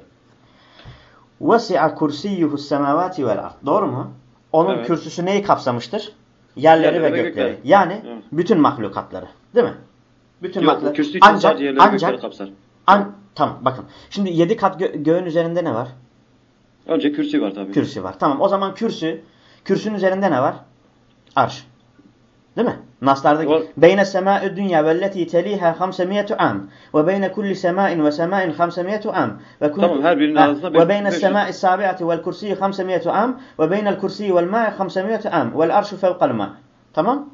Vasi'a kursiyyuhus semavati vel ard. Doğru mu? Onun evet. kürsüsü neyi kapsamıştır? Yerleri Yerleri ve gökleri. gökleri. Yani Evet. bütün mahlukatları. Değil mi? Bütün Yok mahlukatları. Ancak, sadece ancak, kapsar. an, tamam bakın. Şimdi yedi kat gö- göğün üzerinde ne var? Önce kürsü var tabii. Kürsü var. Tamam o zaman kürsü, kürsünün üzerinde ne var? Arş. Değil mi? Naslarda Doğru. beyne semâ'ü dünya velleti teliha 500 am ve beyne kulli semâin ve semâin 500 am ve kun- Tamam, her birinin arasında ve beyne 500. semâ'i sabi'ati vel kursiyyi 500 am ve beynel kursiyyi vel ma'i 500 am vel arşu fevkal ma. Tamam?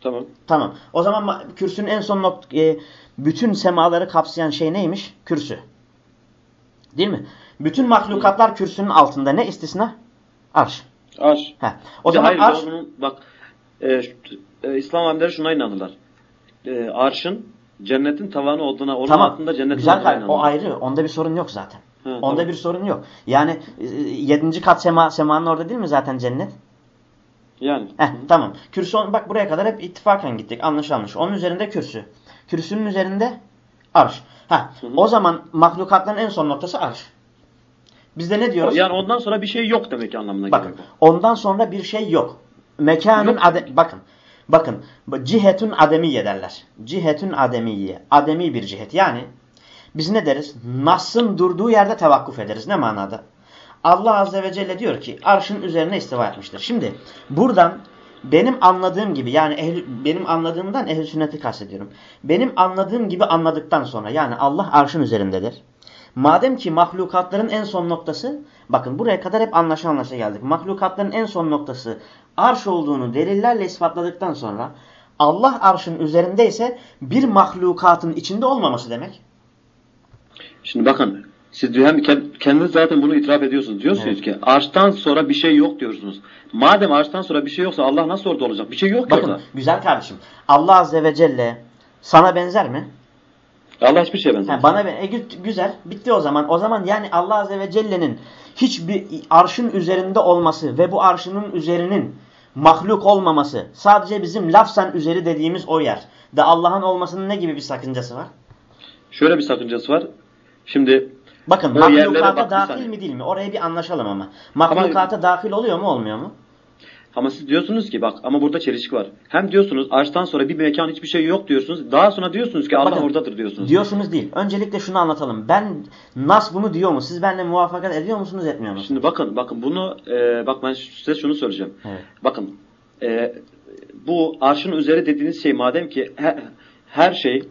Tamam. Tamam. O zaman ma- kürsünün en son nokta, e, bütün semaları kapsayan şey neymiş? Kürsü. Değil mi? Bütün mahlukatlar kürsünün altında. Ne istisna? Arş. Arş. Heh. O zaman hayır, arş bak e, e, İslam alimleri şuna inanırlar. E, arşın cennetin tavanı olduğuna, onun tamam. altında cennetin Güzel olduğuna kay- O inanırlar. ayrı. Onda bir sorun yok zaten. Hı, Onda tamam. bir sorun yok. Yani e, yedinci kat sema semanın orada değil mi zaten cennet? Yani. Heh, tamam. Kürsü on- bak buraya kadar hep ittifaken gittik. Anlaşılmış. Onun üzerinde kürsü. Kürsünün üzerinde arş. Ha, o zaman mahlukatların en son noktası arş. Biz de ne diyoruz? Yani ondan sonra bir şey yok demek anlamına Bakın geliyor. ondan sonra bir şey yok. Mekanın Yok. ade bakın. Bakın cihetun ademiye derler. Cihetun ademiye. Ademi bir cihet. Yani biz ne deriz? Nas'ın durduğu yerde tevakkuf ederiz. Ne manada? Allah Azze ve Celle diyor ki arşın üzerine istiva etmiştir. Şimdi buradan benim anladığım gibi yani ehli, benim anladığımdan ehl sünneti kastediyorum. Benim anladığım gibi anladıktan sonra yani Allah arşın üzerindedir. Madem ki mahlukatların en son noktası, bakın buraya kadar hep anlaşa anlaşa geldik. Mahlukatların en son noktası arş olduğunu delillerle ispatladıktan sonra Allah arşın üzerindeyse bir mahlukatın içinde olmaması demek. Şimdi bakın siz hem kend- kendiniz zaten bunu itiraf ediyorsunuz. Diyorsunuz Evet. ki arştan sonra bir şey yok diyorsunuz. Madem arştan sonra bir şey yoksa Allah nasıl orada olacak? Bir şey yok ki Bakın orada. güzel kardeşim Allah Azze ve Celle sana benzer mi? Allah hiçbir şeye benzemez. Ha, bana ben, e, gü- güzel bitti o zaman. O zaman yani Allah Azze ve Celle'nin hiçbir arşın üzerinde olması ve bu arşının üzerinin mahluk olmaması sadece bizim lafsan üzeri dediğimiz o yer de Allah'ın olmasının ne gibi bir sakıncası var? Şöyle bir sakıncası var. Şimdi Bakın mahlukata bak dahil mi değil mi? Oraya bir anlaşalım ama. Mahlukata dahil oluyor mu olmuyor mu? Ama siz diyorsunuz ki bak ama burada çelişki var. Hem diyorsunuz arştan sonra bir mekan hiçbir şey yok diyorsunuz. Daha sonra diyorsunuz ki Allah Bakın, oradadır diyorsunuz. Diyorsunuz değil. Öncelikle şunu anlatalım. Ben Nas bunu diyor mu? Siz benimle muvaffakat ediyor musunuz etmiyor musunuz? Şimdi bakın bakın bunu e, bak ben size şunu söyleyeceğim. Evet. Bakın e, bu arşın üzeri dediğiniz şey madem ki her, her şey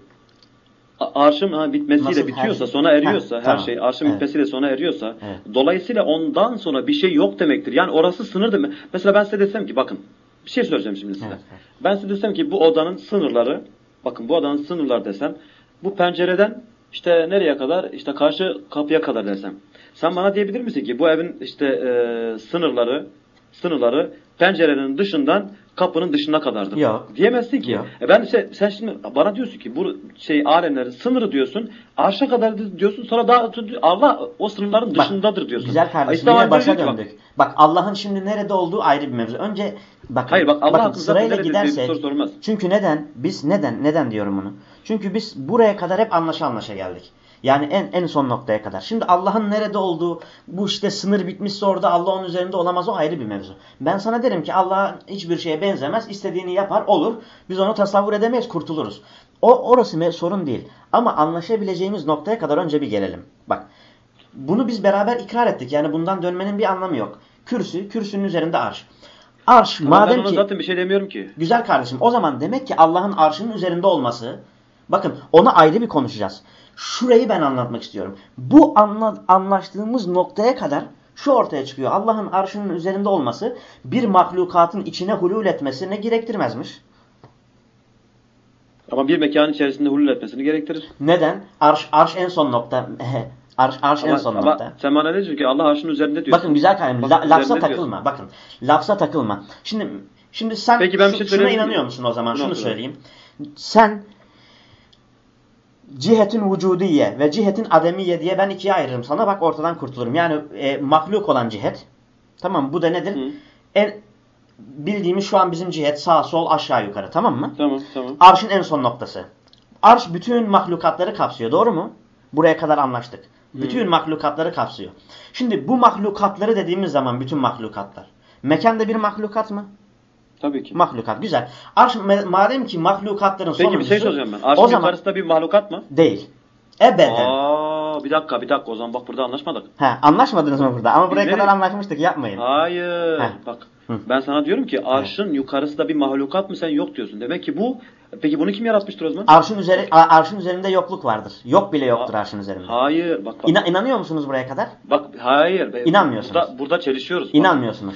arşın ha, bitmesiyle Nasıl her bitiyorsa şey? sona eriyorsa Heh, her tamam. şey arşın Evet. bitmesiyle sona eriyorsa Evet. dolayısıyla ondan sonra bir şey yok demektir. Yani orası sınır demek. Mesela ben size desem ki bakın bir şey söyleyeceğim şimdi size. Evet, evet. Ben size desem ki bu odanın sınırları bakın bu odanın sınırları desem bu pencereden işte nereye kadar işte karşı kapıya kadar desem. Sen bana diyebilir misin ki bu evin işte e, sınırları sınırları pencerenin dışından kapının dışına kadardır. Yok. Diyemezsin ki. Yok. E ben işte sen şimdi bana diyorsun ki bu şey alemlerin sınırı diyorsun. Arşa kadar diyorsun sonra daha Allah o sınırların Bak, dışındadır diyorsun. Güzel kardeşim İslam yine başa ki bak, döndük. Bak, Allah'ın şimdi nerede olduğu ayrı bir mevzu. Önce bakın, Hayır bak Allah bakın sırayla gidersek. soru. Çünkü neden? Biz neden neden diyorum bunu? Çünkü biz buraya kadar hep anlaşa anlaşa geldik. Yani en en son noktaya kadar. Şimdi Allah'ın nerede olduğu, bu işte sınır bitmişse orada Allah onun üzerinde olamaz o ayrı bir mevzu. Ben sana derim ki Allah hiçbir şeye benzemez, istediğini yapar, olur. Biz onu tasavvur edemeyiz, kurtuluruz. O orası me- sorun değil. Ama anlaşabileceğimiz noktaya kadar önce bir gelelim. Bak. Bunu biz beraber ikrar ettik. Yani bundan dönmenin bir anlamı yok. Kürsü, kürsünün üzerinde arş. Arş Ama madem ben ki zaten bir şey demiyorum ki. Güzel kardeşim o zaman demek ki Allah'ın arşının üzerinde olması bakın ona ayrı bir konuşacağız. Şurayı ben anlatmak istiyorum. Bu anla, anlaştığımız noktaya kadar şu ortaya çıkıyor. Allah'ın arşının üzerinde olması bir mahlukatın içine hulul etmesine gerektirmezmiş. Ama bir mekanın içerisinde hulul etmesini gerektirir. Neden? Arş, arş en son nokta. arş, arş en Ama, son ama nokta. sen bana ne diyorsun ki Allah arşın üzerinde diyorsun. Bakın güzel kalem. La, lafza takılma. Bakın. Lafza takılma. Şimdi Şimdi sen Peki ben şu- şey şuna inanıyor musun o zaman? Buna Şunu söyle. söyleyeyim. Sen cihetin vücudiye ve cihetin ademiye diye ben ikiye ayırırım sana. Bak ortadan kurtulurum. Yani e, mahluk olan cihet. Tamam? Bu da nedir? Hı. En bildiğimiz şu an bizim cihet sağ sol aşağı yukarı tamam mı? Tamam tamam. Arşın en son noktası. Arş bütün mahlukatları kapsıyor. Doğru mu? Buraya kadar anlaştık. Bütün mahlukatları kapsıyor. Şimdi bu mahlukatları dediğimiz zaman bütün mahlukatlar. Mekan da bir mahlukat mı? Tabii ki. Mahlukat. Güzel. Arş madem ki mahlukatların Peki bir sonuncusu. şey soracağım ben. Arşın o zaman yukarısı da bir mahlukat mı? değil. Ebeden. Aa, bir dakika bir dakika o zaman bak burada anlaşmadık. He, anlaşmadınız mı burada? Ama buraya Biz kadar anlaşmıştık. Yapmayın. Hayır. Heh. Bak Hı. ben sana diyorum ki arşın yukarısı da bir mahlukat mı sen yok diyorsun. Demek ki bu peki bunu kim yaratmıştır o zaman? Arşın üzeri arşın üzerinde yokluk vardır. Yok bile yoktur arşın üzerinde. Hayır bak bak. İna- inanıyor musunuz buraya kadar? bak hayır. Be- İnanmıyorsunuz. Burada, burada çelişiyoruz. Bak, İnanmıyorsunuz.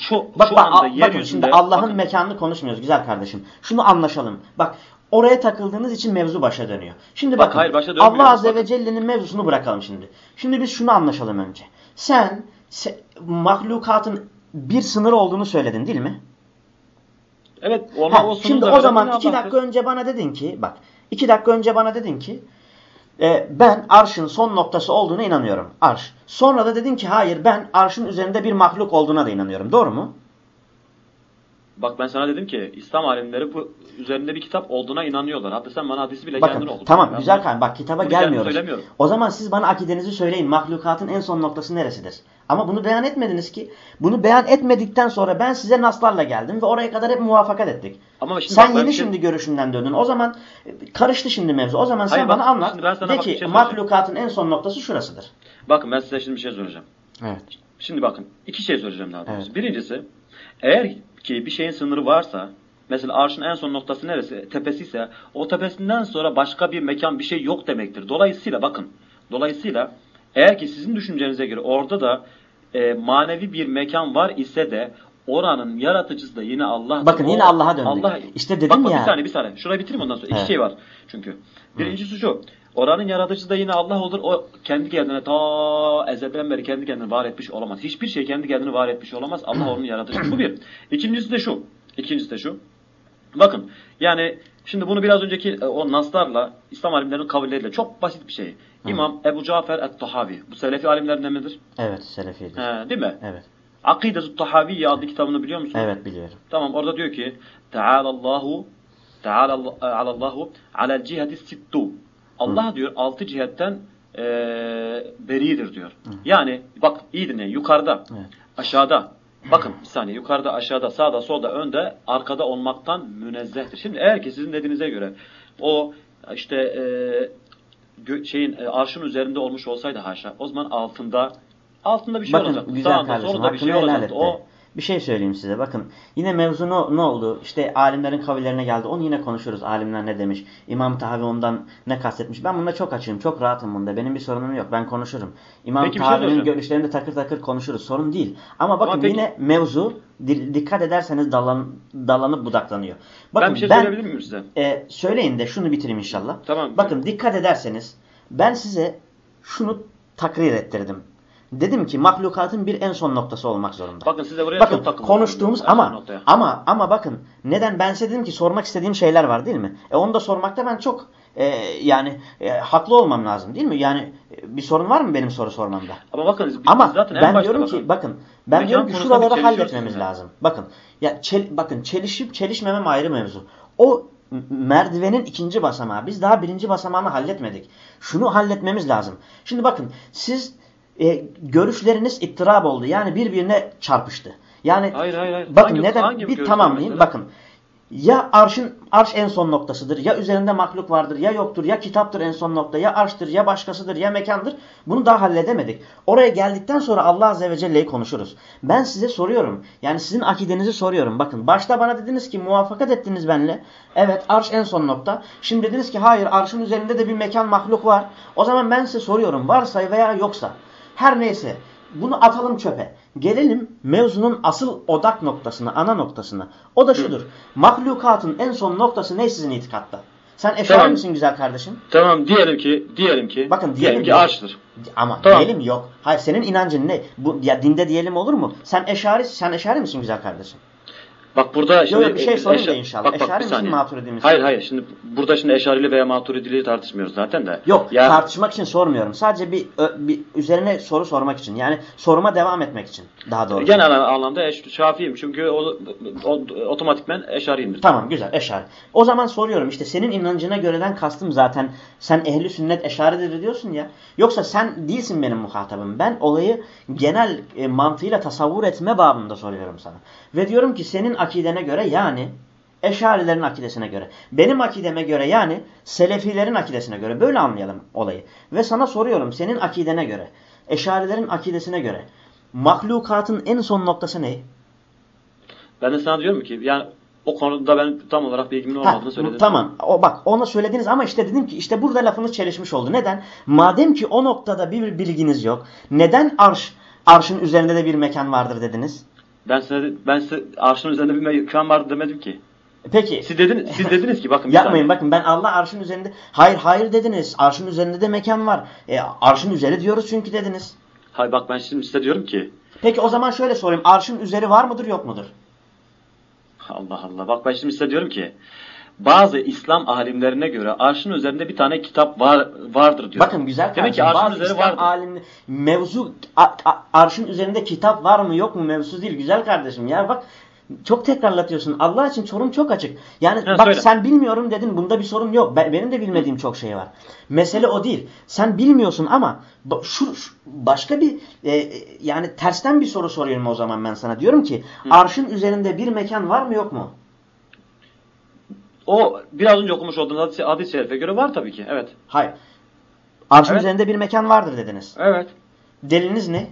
Şu, Bak, şu bak anda yeryüzünde Allah'ın mekanını konuşmuyoruz güzel kardeşim. Şunu anlaşalım. Bak oraya takıldığınız için mevzu başa dönüyor. Şimdi Bak, bakın hayır, başa. Allah Azze ve Celle'nin mevzusunu bırakalım şimdi. Şimdi biz şunu anlaşalım önce. Sen se- mahlukatın bir sınır olduğunu söyledin değil mi? Evet ona Ha, o şimdi o zaman iki dakika önce bana dedin ki bak iki dakika önce bana dedin ki e, ben arşın son noktası olduğuna inanıyorum. Arş. Sonra da dedin ki hayır ben arşın üzerinde bir mahluk olduğuna da inanıyorum. Doğru mu? Bak ben sana dedim ki İslam alimleri bu üzerinde bir kitap olduğuna inanıyorlar. Hatta sen bana hadisi bile Bakın kendin okudun. tamam Ben güzel kan bak kitaba gelmiyoruz. O zaman siz bana akidenizi söyleyin. Mahlukatın en son noktası neresidir? Ama bunu beyan etmediniz ki. Bunu beyan etmedikten sonra ben size naslarla geldim ve oraya kadar hep muvaffakat ettik. Ama şimdi Sen bak yeni şey- şimdi görüşünden döndün. O zaman e, karıştı şimdi mevzu. O zaman sen Hayır, bana bak, anlat. ben sana De bak ki şey mahlukatın en son noktası şurasıdır. Bakın ben size şimdi bir şey soracağım. Evet. Şimdi bakın iki şey söyleyeceğim daha doğrusu. Evet. Birincisi eğer ki bir şeyin sınırı varsa mesela arşın en son noktası neresi? Tepesi ise o tepesinden sonra başka bir mekan bir şey yok demektir. Dolayısıyla bakın dolayısıyla eğer ki sizin düşüncenize göre orada da e, manevi bir mekan var ise de oranın yaratıcısı da yine Allah. Bakın yine Allah'a döndük. İşte dedim bak, bak, ya. Bir saniye bir saniye. Şurayı bitireyim ondan sonra. İki Evet. şey var çünkü. Birincisi şu. Oranın yaratıcısı da yine Allah olur. O kendi kendine ta ezelden beri kendi kendini var etmiş olamaz. Hiçbir şey kendi kendini var etmiş olamaz. Allah onun yaratıcısı. Bu bir. İkincisi de şu. İkincisi de şu. Bakın yani şimdi bunu biraz önceki e, o naslarla İslam alimlerinin kavulleriyle çok basit bir şey. İmam Ebu Cafer et-Tahavi. Bu Selefi alimlerden midir? Evet Selefidir. He, değil mi? Evet. Akidet-ü Tahaviye adlı kitabını biliyor musun? Evet biliyorum. Tamam orada diyor ki Tealallahu Tealallahu alel ciheti sittu. Allah diyor altı cihetten e, beridir diyor. Yani bak iyi dinleyin yukarıda, Evet. aşağıda, bakın bir saniye yukarıda, aşağıda, sağda, solda, önde, arkada olmaktan münezzehtir. Şimdi eğer ki sizin dediğinize göre o işte e, şeyin e, arşın üzerinde olmuş olsaydı haşa o zaman altında altında bir şey Bakın olacaktı. güzel Sağında, solunda bir şey olacaktı. O Bir şey söyleyeyim size. Bakın yine mevzu ne, ne oldu? İşte alimlerin kavillerine geldi. Onu yine konuşuruz. Alimler ne demiş? İmam Tahavi ondan ne kastetmiş? Ben bunda çok açığım. Çok rahatım bunda. Benim bir sorunum yok. Ben konuşurum. İmam şey Tahavi'nin soracağım. görüşlerini takır takır konuşuruz. Sorun değil. Ama bakın Ama peki- yine mevzu di- dikkat ederseniz dallan, dallanıp budaklanıyor. Bakın ben bir şey söyleyebilir miyim size? e, söyleyin de şunu bitireyim inşallah. Tamam. Bakın dikkat ederseniz ben size şunu takrir ettirdim. Dedim ki mahlukatın bir en son noktası olmak zorunda. Bakın size buraya Bakın çok konuştuğumuz En ama ama ama bakın neden ben size dedim ki sormak istediğim şeyler var değil mi? E onu da sormakta ben çok e, yani e, haklı olmam lazım değil mi? Yani e, bir sorun var mı benim soru sormamda? Ama bakın biz Ama zaten en ben diyorum bakın. ki bakın ben Mekan diyorum ki şuraları halletmemiz yani. lazım. Bakın ya çel- bakın çelişip çelişmemem ayrı mevzu. O merdivenin ikinci basamağı. Biz daha birinci basamağını halletmedik. Şunu halletmemiz lazım. Şimdi bakın siz e, görüşleriniz ittirab oldu. Yani birbirine çarpıştı. Yani Hayır hayır hayır. bakın Hangi- neden hangi bir tamamlayayım. mesela? Bakın ya arşın arş en son noktasıdır, ya üzerinde mahluk vardır, ya yoktur, ya kitaptır en son nokta, ya arştır, ya başkasıdır, ya mekandır. Bunu daha halledemedik. Oraya geldikten sonra Allah Azze ve Celle'yi konuşuruz. Ben size soruyorum. Yani sizin akidenizi soruyorum. Bakın başta bana dediniz ki muvaffakat ettiniz benimle. Evet arş en son nokta. Şimdi dediniz ki hayır arşın üzerinde de bir mekan mahluk var. O zaman ben size soruyorum. Varsa veya yoksa. Her neyse. Bunu atalım çöpe. Gelelim mevzunun asıl odak noktasına, ana noktasına. O da şudur. Mahlukatın en son noktası ne sizin itikatta? Sen eşari Tamam. misin güzel kardeşim? Tamam diyelim ki diyelim ki Bakın, diyelim, diyelim ki ki- arştır. Ama Tamam. diyelim yok. Hayır senin inancın ne? Bu ya dinde diyelim olur mu? Sen eşari sen eşari misin güzel kardeşim? Bak burada şimdi Yok bir şey e, eşa- da inşallah. Bak, bak, Eşari bir saniye. maturidi misin? Hayır hayır şimdi burada şimdi eşarili veya maturidiliği tartışmıyoruz zaten de. Yok Ya- tartışmak için sormuyorum. Sadece bir, bir üzerine soru sormak için. Yani soruma devam etmek için daha doğrusu. Genel anlamda eş, şafiyim çünkü o, o, otomatikmen eşariyimdir. Tamam güzel eşari. O zaman soruyorum işte senin inancına göreden kastım zaten sen ehli sünnet eşaridir diyorsun ya. Yoksa sen değilsin benim muhatabım. Ben olayı genel e, mantığıyla tasavvur etme babında soruyorum sana. Ve diyorum ki senin akidene göre yani eşarilerin akidesine göre. Benim akideme göre yani selefilerin akidesine göre. Böyle anlayalım olayı. Ve sana soruyorum senin akidene göre. Eşarilerin akidesine göre. Mahlukatın en son noktası ne? Ben de sana diyorum ki yani o konuda ben tam olarak bilgimin Ha, olmadığını söyledim. Tamam. O bak ona söylediniz ama işte dedim ki işte burada lafınız çelişmiş oldu. Neden? Madem ki o noktada bir bilginiz yok. Neden arş arşın üzerinde de bir mekan vardır dediniz? Ben size ben size arşın üzerinde bir mekan var demedim ki. Peki. Siz dediniz siz dediniz ki bakın Yapmayın bakın ben Allah arşın üzerinde hayır hayır dediniz. Arşın üzerinde de mekan var. E, arşın üzeri diyoruz çünkü dediniz. Hayır bak ben şimdi size diyorum ki Peki o zaman şöyle sorayım. Arşın üzeri var mıdır yok mudur? Allah Allah. Bak ben şimdi size diyorum ki bazı İslam alimlerine göre arşın üzerinde bir tane kitap var vardır diyor. Bakın güzel Demek ki kardeşim, arşın bazı üzeri vardır. alim mevzu a- a- arşın üzerinde kitap var mı yok mu mevzu değil güzel kardeşim ya bak çok tekrarlatıyorsun. Allah için sorun çok açık. Yani Ha, bak söyle. sen bilmiyorum dedin. Bunda bir sorun yok. Ben- benim de bilmediğim çok şey var. Mesele o değil. Sen bilmiyorsun ama şu, şu- başka bir e, yani tersten bir soru soruyorum o zaman ben sana. Diyorum ki arşın üzerinde bir mekan var mı yok mu? O biraz önce okumuş olduğunuz hadis- hadis-i şerife göre var tabii ki. Evet. Hayır. Arşın Evet. üzerinde bir mekan vardır dediniz. Evet. Deliliniz ne?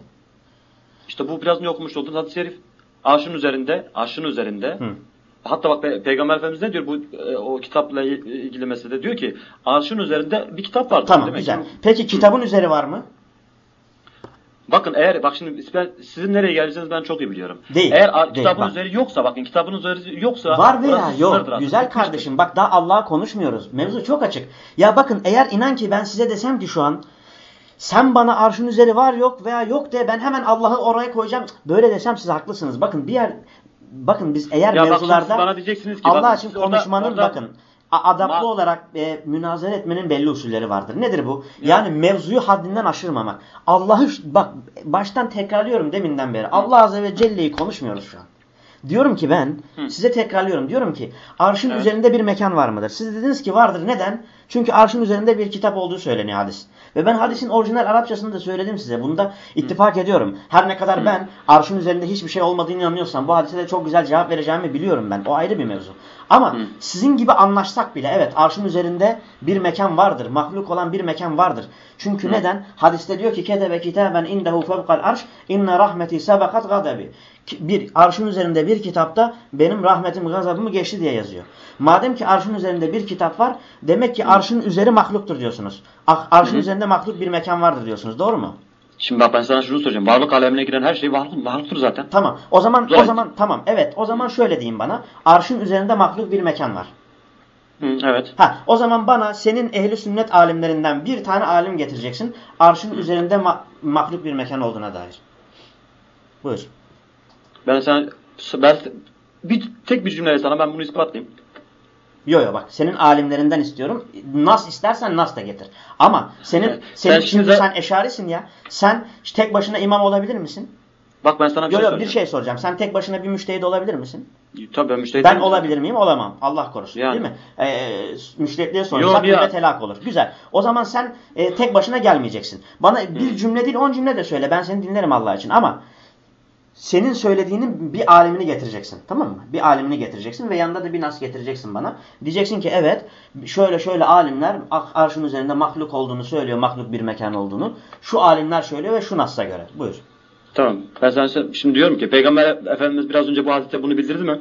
İşte bu biraz önce okumuş olduğunuz hadis-i şerif. Arşın üzerinde, arşın üzerinde. Hı. Hatta bak Pe- Peygamber Efendimiz ne diyor bu e, o kitapla ilgili meselede diyor ki arşın üzerinde bir kitap vardır. Tamam Demek güzel. ki- Peki kitabın üzeri var mı? Bakın eğer bak şimdi ben sizin nereye geleceğinizi ben çok iyi biliyorum. Değil, Eğer değil, kitabın bak. üzeri yoksa bakın kitabın üzeri yoksa Var veya yok. Güzel kardeşim bak daha Allah'a konuşmuyoruz. Mevzu çok açık. Ya bakın eğer inan ki ben size desem ki şu an sen bana arşın üzeri var yok veya yok de ben hemen Allah'ı oraya koyacağım. Böyle desem siz haklısınız. Bakın bir yer bakın biz eğer Ya bak mevzularda siz bana diyeceksiniz ki Allah için siz orada- konuşmanın orada- bakın adaplı Ma- olarak e, münazara etmenin belli usulleri vardır. Nedir bu? Ya. Yani mevzuyu haddinden aşırmamak. Allah'ı bak baştan tekrarlıyorum deminden beri. Allah azze ve celle'yi konuşmuyoruz şu an. Diyorum ki ben Hı. size tekrarlıyorum. Diyorum ki arşın Evet. üzerinde bir mekan var mıdır? Siz dediniz ki vardır. Neden? Çünkü arşın üzerinde bir kitap olduğu söyleniyor hadis. Ve ben hadisin orijinal Arapçasını da söyledim size. Bunda ittifak ediyorum. Her ne kadar ben arşın üzerinde hiçbir şey olmadığını inanıyorsam bu hadise de çok güzel cevap vereceğimi biliyorum ben. O ayrı bir mevzu. Ama Hı. sizin gibi anlaşsak bile evet arşın üzerinde bir mekan vardır. Mahluk olan bir mekan vardır. Çünkü Hı. neden? Hadiste diyor ki ketebe kitaben indehu fevkal arş inne rahmeti sebekat gadabi. Ki- Bir arşın üzerinde bir kitapta benim rahmetim gazabımı geçti diye yazıyor. Madem ki arşın üzerinde bir kitap var demek ki arşın üzeri mahluktur diyorsunuz. A- Arşın hı. üzerinde mahluk bir mekan vardır diyorsunuz. Doğru mu? Şimdi bak ben sana şunu soracağım. Varlık alemine giren her şey varlık, varlıktır zaten. Tamam. O zaman o Gayet. zaman tamam. Evet. O zaman şöyle diyeyim bana. Arşın üzerinde mahluk bir mekan var. Hı, evet. Ha, o zaman bana senin ehli sünnet alimlerinden bir tane alim getireceksin. Arşın üzerinde ma- mahluk bir mekan olduğuna dair. Buyur. Ben sana ben bir tek bir cümleyle sana ben bunu ispatlayayım. Yo yo bak senin alimlerinden istiyorum. Nas istersen nas da getir. Ama senin senin Ben şimdi şimdi- sen eşarisin ya. Sen tek başına imam olabilir misin? Bak ben sana bir Yo şey yo bir soracağım. şey soracağım. Sen tek başına bir müştehid olabilir misin? Tabii ben müştehit Ben olabilir miyim? Olamam. Allah korusun. Yani. Değil mi? Ee, müştehitliğe niye? millet helak olur. Güzel. O zaman sen e, tek başına gelmeyeceksin. Bana bir cümle değil on cümle de söyle. Ben seni dinlerim Allah için. Ama senin söylediğinin bir alimini getireceksin. Tamam mı? Bir alimini getireceksin ve yanında da bir nas getireceksin bana. Diyeceksin ki evet şöyle şöyle alimler arşın üzerinde mahluk olduğunu söylüyor. Mahluk bir mekan olduğunu. Şu alimler söylüyor ve şu nas'a göre. Buyur. Tamam. Ben sana şimdi diyorum ki Peygamber Efendimiz biraz önce bu hadiste bunu bildirdi mi?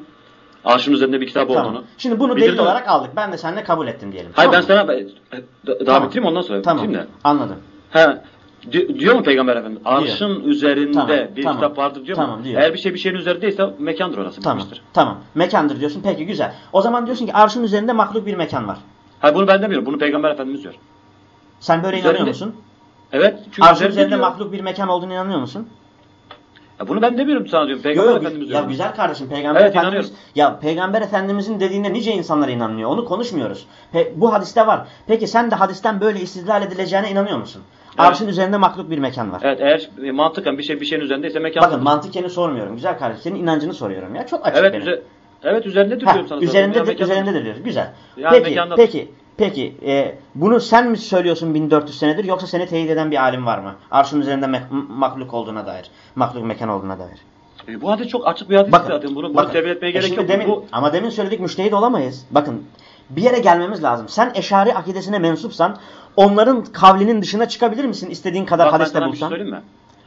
Arşın üzerinde bir kitap Tamam. olduğunu. Şimdi bunu delil olarak aldık. Ben de seninle kabul ettim diyelim. Hayır Tamam ben mı? sana daha Tamam. bitireyim ondan sonra Tamam. bitireyim de. Anladım. He, di- diyor mu Peygamber Efendimiz? Arşın üzerinde Tamam, bir tamam. kitap vardır diyor Tamam, mu? diyor. Eğer bir şey bir şeyin üzerindeyse mekandır orası. Tamam. bitmiştir. Tamam. Mekandır diyorsun. Peki güzel. O zaman diyorsun ki arşın üzerinde mahluk bir mekan var. Hayır bunu ben demiyorum. Bunu Peygamber Efendimiz diyor. Sen böyle Üzerinde- inanıyor musun? Evet. Çünkü Arşın üzerinde diyor. mahluk bir mekan olduğunu inanıyor musun? Ya bunu ben demiyorum sana diyorum. Peygamber Yo, yo, Efendimiz ya diyor. güzel kardeşim Peygamber Evet, Efendimiz inanıyorum. ya Peygamber Efendimizin dediğine nice insanlar inanmıyor. Onu konuşmuyoruz. Pe- bu hadiste var. Peki sen de hadisten böyle istidlal edileceğine inanıyor musun? Evet. Arşın üzerinde mahluk bir mekan var. Evet eğer mantıken bir şey bir şeyin üzerindeyse mekan. Bakın mantıkeni sormuyorum. Güzel kardeşim senin inancını soruyorum ya. Çok açık Evet, benim. üze- evet üzerindedir Ha, diyorum sana. zaten. üzerinde Ya de, mekan- üzerinde diyor. Güzel. Yani peki, mekanda- peki, peki. e, bunu sen mi söylüyorsun 1400 senedir yoksa seni teyit eden bir alim var mı? Arşın üzerinde me- mahluk olduğuna dair. Mahluk mekan olduğuna dair. E, bu hadis çok açık bir hadis Bakın, zaten. Bunu, bunu bakın. tevil etmeye E gerek yok. Demin, Bu, Ama demin söyledik müştehit olamayız. Bakın bir yere gelmemiz lazım. Sen eşari akidesine mensupsan onların kavlinin dışına çıkabilir misin istediğin kadar bak hadiste sana bir şey bulsan? mi?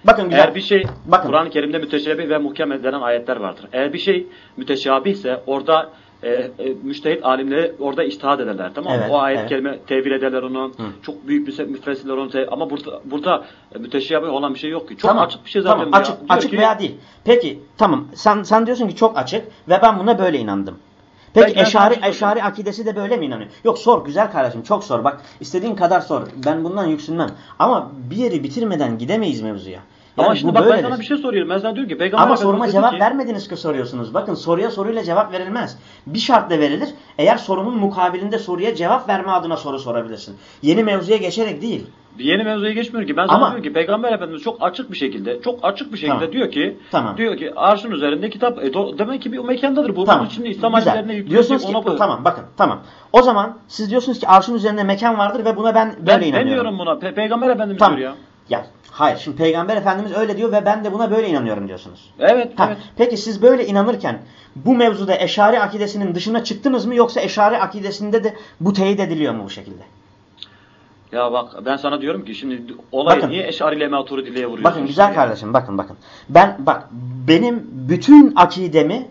Bakın güzel. Eğer bir şey. Kur'an-ı Kerim'de müteşabih ve muhkem edilen ayetler vardır. Eğer bir şey müteşabihse orada e, e, müştehit alimleri orada iştihad ederler tamam mı? Evet, o ayet evet. kelime tevil ederler onu. Hı. Çok büyük bir müfessirler onu ama burada burada müteşabih olan bir şey yok ki. Çok Tamam, açık bir şey zaten Tamam, ya. açık, Diyor açık ki- veya değil. Peki tamam sen sen diyorsun ki çok açık ve ben buna böyle inandım. Peki ben eşari eşari akidesi de böyle mi inanıyor? Yok sor güzel kardeşim çok sor. Bak istediğin kadar sor. Ben bundan yüksünmem. Ama bir yeri bitirmeden gidemeyiz mevzuya. Yani ama şimdi bak ben böyledir. sana bir şey soruyorum. Ben sana diyorum ki Peygamber Ama soruma cevap ki- vermediniz ki soruyorsunuz. Bakın soruya soruyla cevap verilmez. Bir şartla verilir. Eğer sorunun mukabilinde soruya cevap verme adına soru sorabilirsin. Yeni mevzuya geçerek değil. Yeni mevzuya geçmiyor ki. Ben sana Ama- diyorum ki Peygamber Efendimiz çok açık bir şekilde, çok açık bir şekilde Tamam. diyor ki, Tamam. diyor ki arşın üzerinde kitap. E, do- demek ki bir o mekandadır. Bu Tamam. bunun içinde İslam yükleyecek Diyorsunuz ki ona bu. tamam bakın tamam. O zaman siz diyorsunuz ki arşın üzerinde mekan vardır ve buna ben böyle Ben inanıyorum. demiyorum buna. Pe- Peygamber Efendimiz Tamam. diyor ya. Ya hayır şimdi Peygamber Efendimiz öyle diyor ve ben de buna böyle inanıyorum diyorsunuz. Evet, Ha, evet. Peki siz böyle inanırken bu mevzuda eşari akidesinin dışına çıktınız mı yoksa eşari akidesinde de bu teyit ediliyor mu bu şekilde? Ya bak ben sana diyorum ki şimdi olayı Bakın. niye Eş'ari ile Maturidi'ye vuruyorsun? Bakın güzel şimdi kardeşim bakın bakın. Ben bak benim bütün akidemi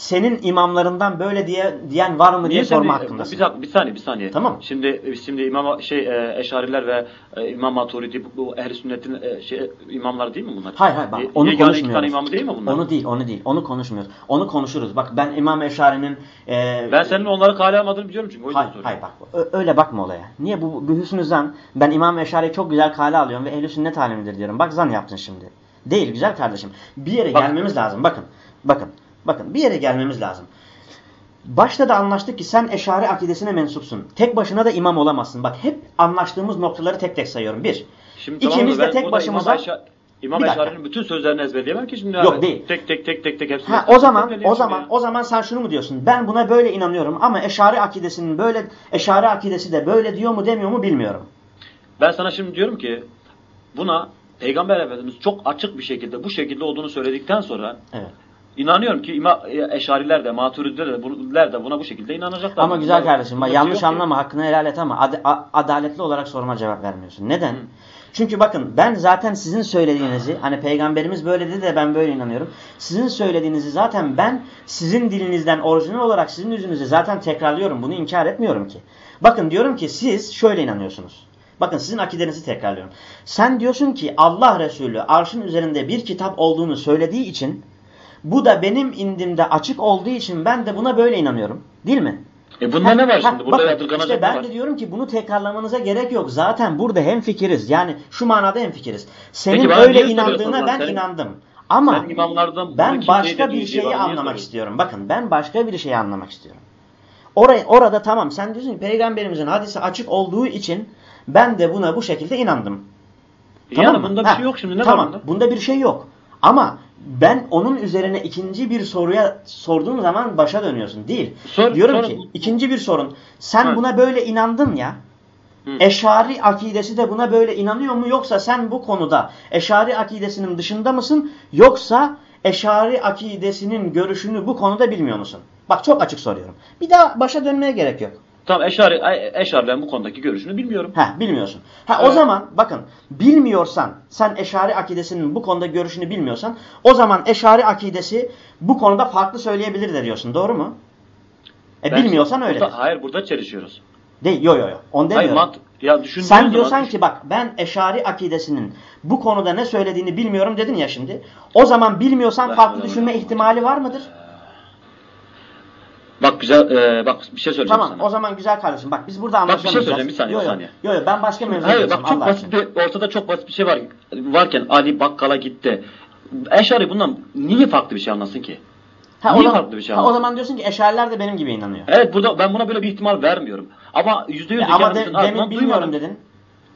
senin imamlarından böyle diye diyen var mı diye Niye sorma bir, hakkındasın. bir, bir saniye bir saniye. Tamam. Şimdi şimdi imam şey e, Eş'ariler ve e, İmam Maturidi bu, ehli sünnetin e, şey imamları değil mi bunlar? Hayır hayır bak onu yegane iki tane konuşmuyoruz. imamı değil mi bunlar? Onu değil onu değil onu konuşmuyoruz. Onu konuşuruz. Bak ben İmam Eşari'nin e, Ben senin onları kale almadığını biliyorum çünkü o yüzden Hayır, soruyorum. hayır bak öyle bakma olaya. Niye bu, bu hüsnü zan ben İmam Eşari'yi çok güzel kale alıyorum ve ehl sünnet alimidir diyorum. Bak zan yaptın şimdi. Değil güzel kardeşim. Bir yere Bak. gelmemiz lazım. Bakın. Bakın. Bakın bir yere gelmemiz lazım. Başta da anlaştık ki sen Eşari akidesine mensupsun. Tek başına da imam olamazsın. Bak hep anlaştığımız noktaları tek tek sayıyorum. Bir. Şimdi İkimiz tamam de tek başımıza- İmam, Eşa- İmam. Eşari'nin bütün sözlerini ezberleyemem ki şimdi. Yok, abi. değil. Tek tek tek tek tek hepsini. Ha, o zaman o zaman ya. o zaman sen şunu mu diyorsun? Ben buna böyle inanıyorum ama Eşari akidesinin böyle Eşari akidesi de böyle diyor mu demiyor mu bilmiyorum. Ben sana şimdi diyorum ki buna Peygamber Efendimiz çok açık bir şekilde bu şekilde olduğunu söyledikten sonra Evet. İnanıyorum ki İma, Eşariler de Maturidiler de, buna bu şekilde inanacaklar. Ama güzel kardeşim bak yanlış anlama hakkını helal et ama ad- adaletli olarak soruma cevap vermiyorsun. Neden? Çünkü bakın ben zaten sizin söylediğinizi hani peygamberimiz böyle dedi de ben böyle inanıyorum. Sizin söylediğinizi zaten ben sizin dilinizden orijinal olarak sizin yüzünüze zaten tekrarlıyorum. Bunu inkar etmiyorum ki. Bakın diyorum ki siz şöyle inanıyorsunuz. Bakın sizin akidenizi tekrarlıyorum. Sen diyorsun ki Allah Resulü arşın üzerinde bir kitap olduğunu söylediği için bu da benim indimde açık olduğu için ben de buna böyle inanıyorum. Değil mi? E bunda ne var Ha, şimdi? Burada bakın, işte ben var? de diyorum ki bunu tekrarlamanıza gerek yok. Zaten burada hem fikiriz. Yani şu manada hem fikiriz. Senin Peki öyle inandığına ben Senin- inandım. Ama ben başka bir şeyi anlamak istiyorum. Bakın ben başka bir şeyi anlamak istiyorum. Oraya, orada tamam sen diyorsun ki peygamberimizin hadisi açık olduğu için ben de buna bu şekilde inandım. Yani mı? bunda bir Ha, şey yok şimdi. Ne tamam, var bunda? Bunda bir şey yok. Ama ben onun üzerine ikinci bir soruya sorduğum zaman başa dönüyorsun. Değil. Sor- Diyorum sor- ki ikinci bir sorun. Sen Ha. buna böyle inandın ya. Hı. Eşari akidesi de buna böyle inanıyor mu yoksa sen bu konuda Eşari akidesinin dışında mısın yoksa Eşari akidesinin görüşünü bu konuda bilmiyor musun? Bak çok açık soruyorum. Bir daha başa dönmeye gerek yok. Tamam Eşari, e- Eşarilerin bu konudaki görüşünü bilmiyorum. Ha bilmiyorsun. Ha o Evet. zaman bakın bilmiyorsan sen Eşari akidesinin bu konuda görüşünü bilmiyorsan o zaman Eşari akidesi bu konuda farklı söyleyebilir de diyorsun. Doğru mu? E Ben- bilmiyorsan öyle. Burada, hayır burada çelişiyoruz. Değil. Yo yo yo. Onu Hayır demiyorum. mant ya Sen zaman diyorsan düşün- ki bak ben Eşari akidesinin bu konuda ne söylediğini bilmiyorum dedin ya şimdi. O zaman bilmiyorsan Ben- farklı düşünme ihtimali var mıdır? Bak güzel e, bak bir şey söyleyeceğim Tamam sana. o zaman güzel kardeşim. Bak biz burada bir şey anlaşamayacağız. söyleyeceğim, bir saniye, Yo, bir yo. Yo ben başka mevzuya Hayır bak çok basit bir ortada çok basit bir şey var. Varken Ali bakkala gitti. Eşari bundan niye farklı bir şey anlasın ki? Ha, Niye o, zaman, farklı bir şey ha, o zaman diyorsun ki eşariler de benim gibi inanıyor. Evet burada ben buna böyle bir ihtimal vermiyorum. Ama yüzde yüz ama de, demin bilmiyorum duymadım. dedin.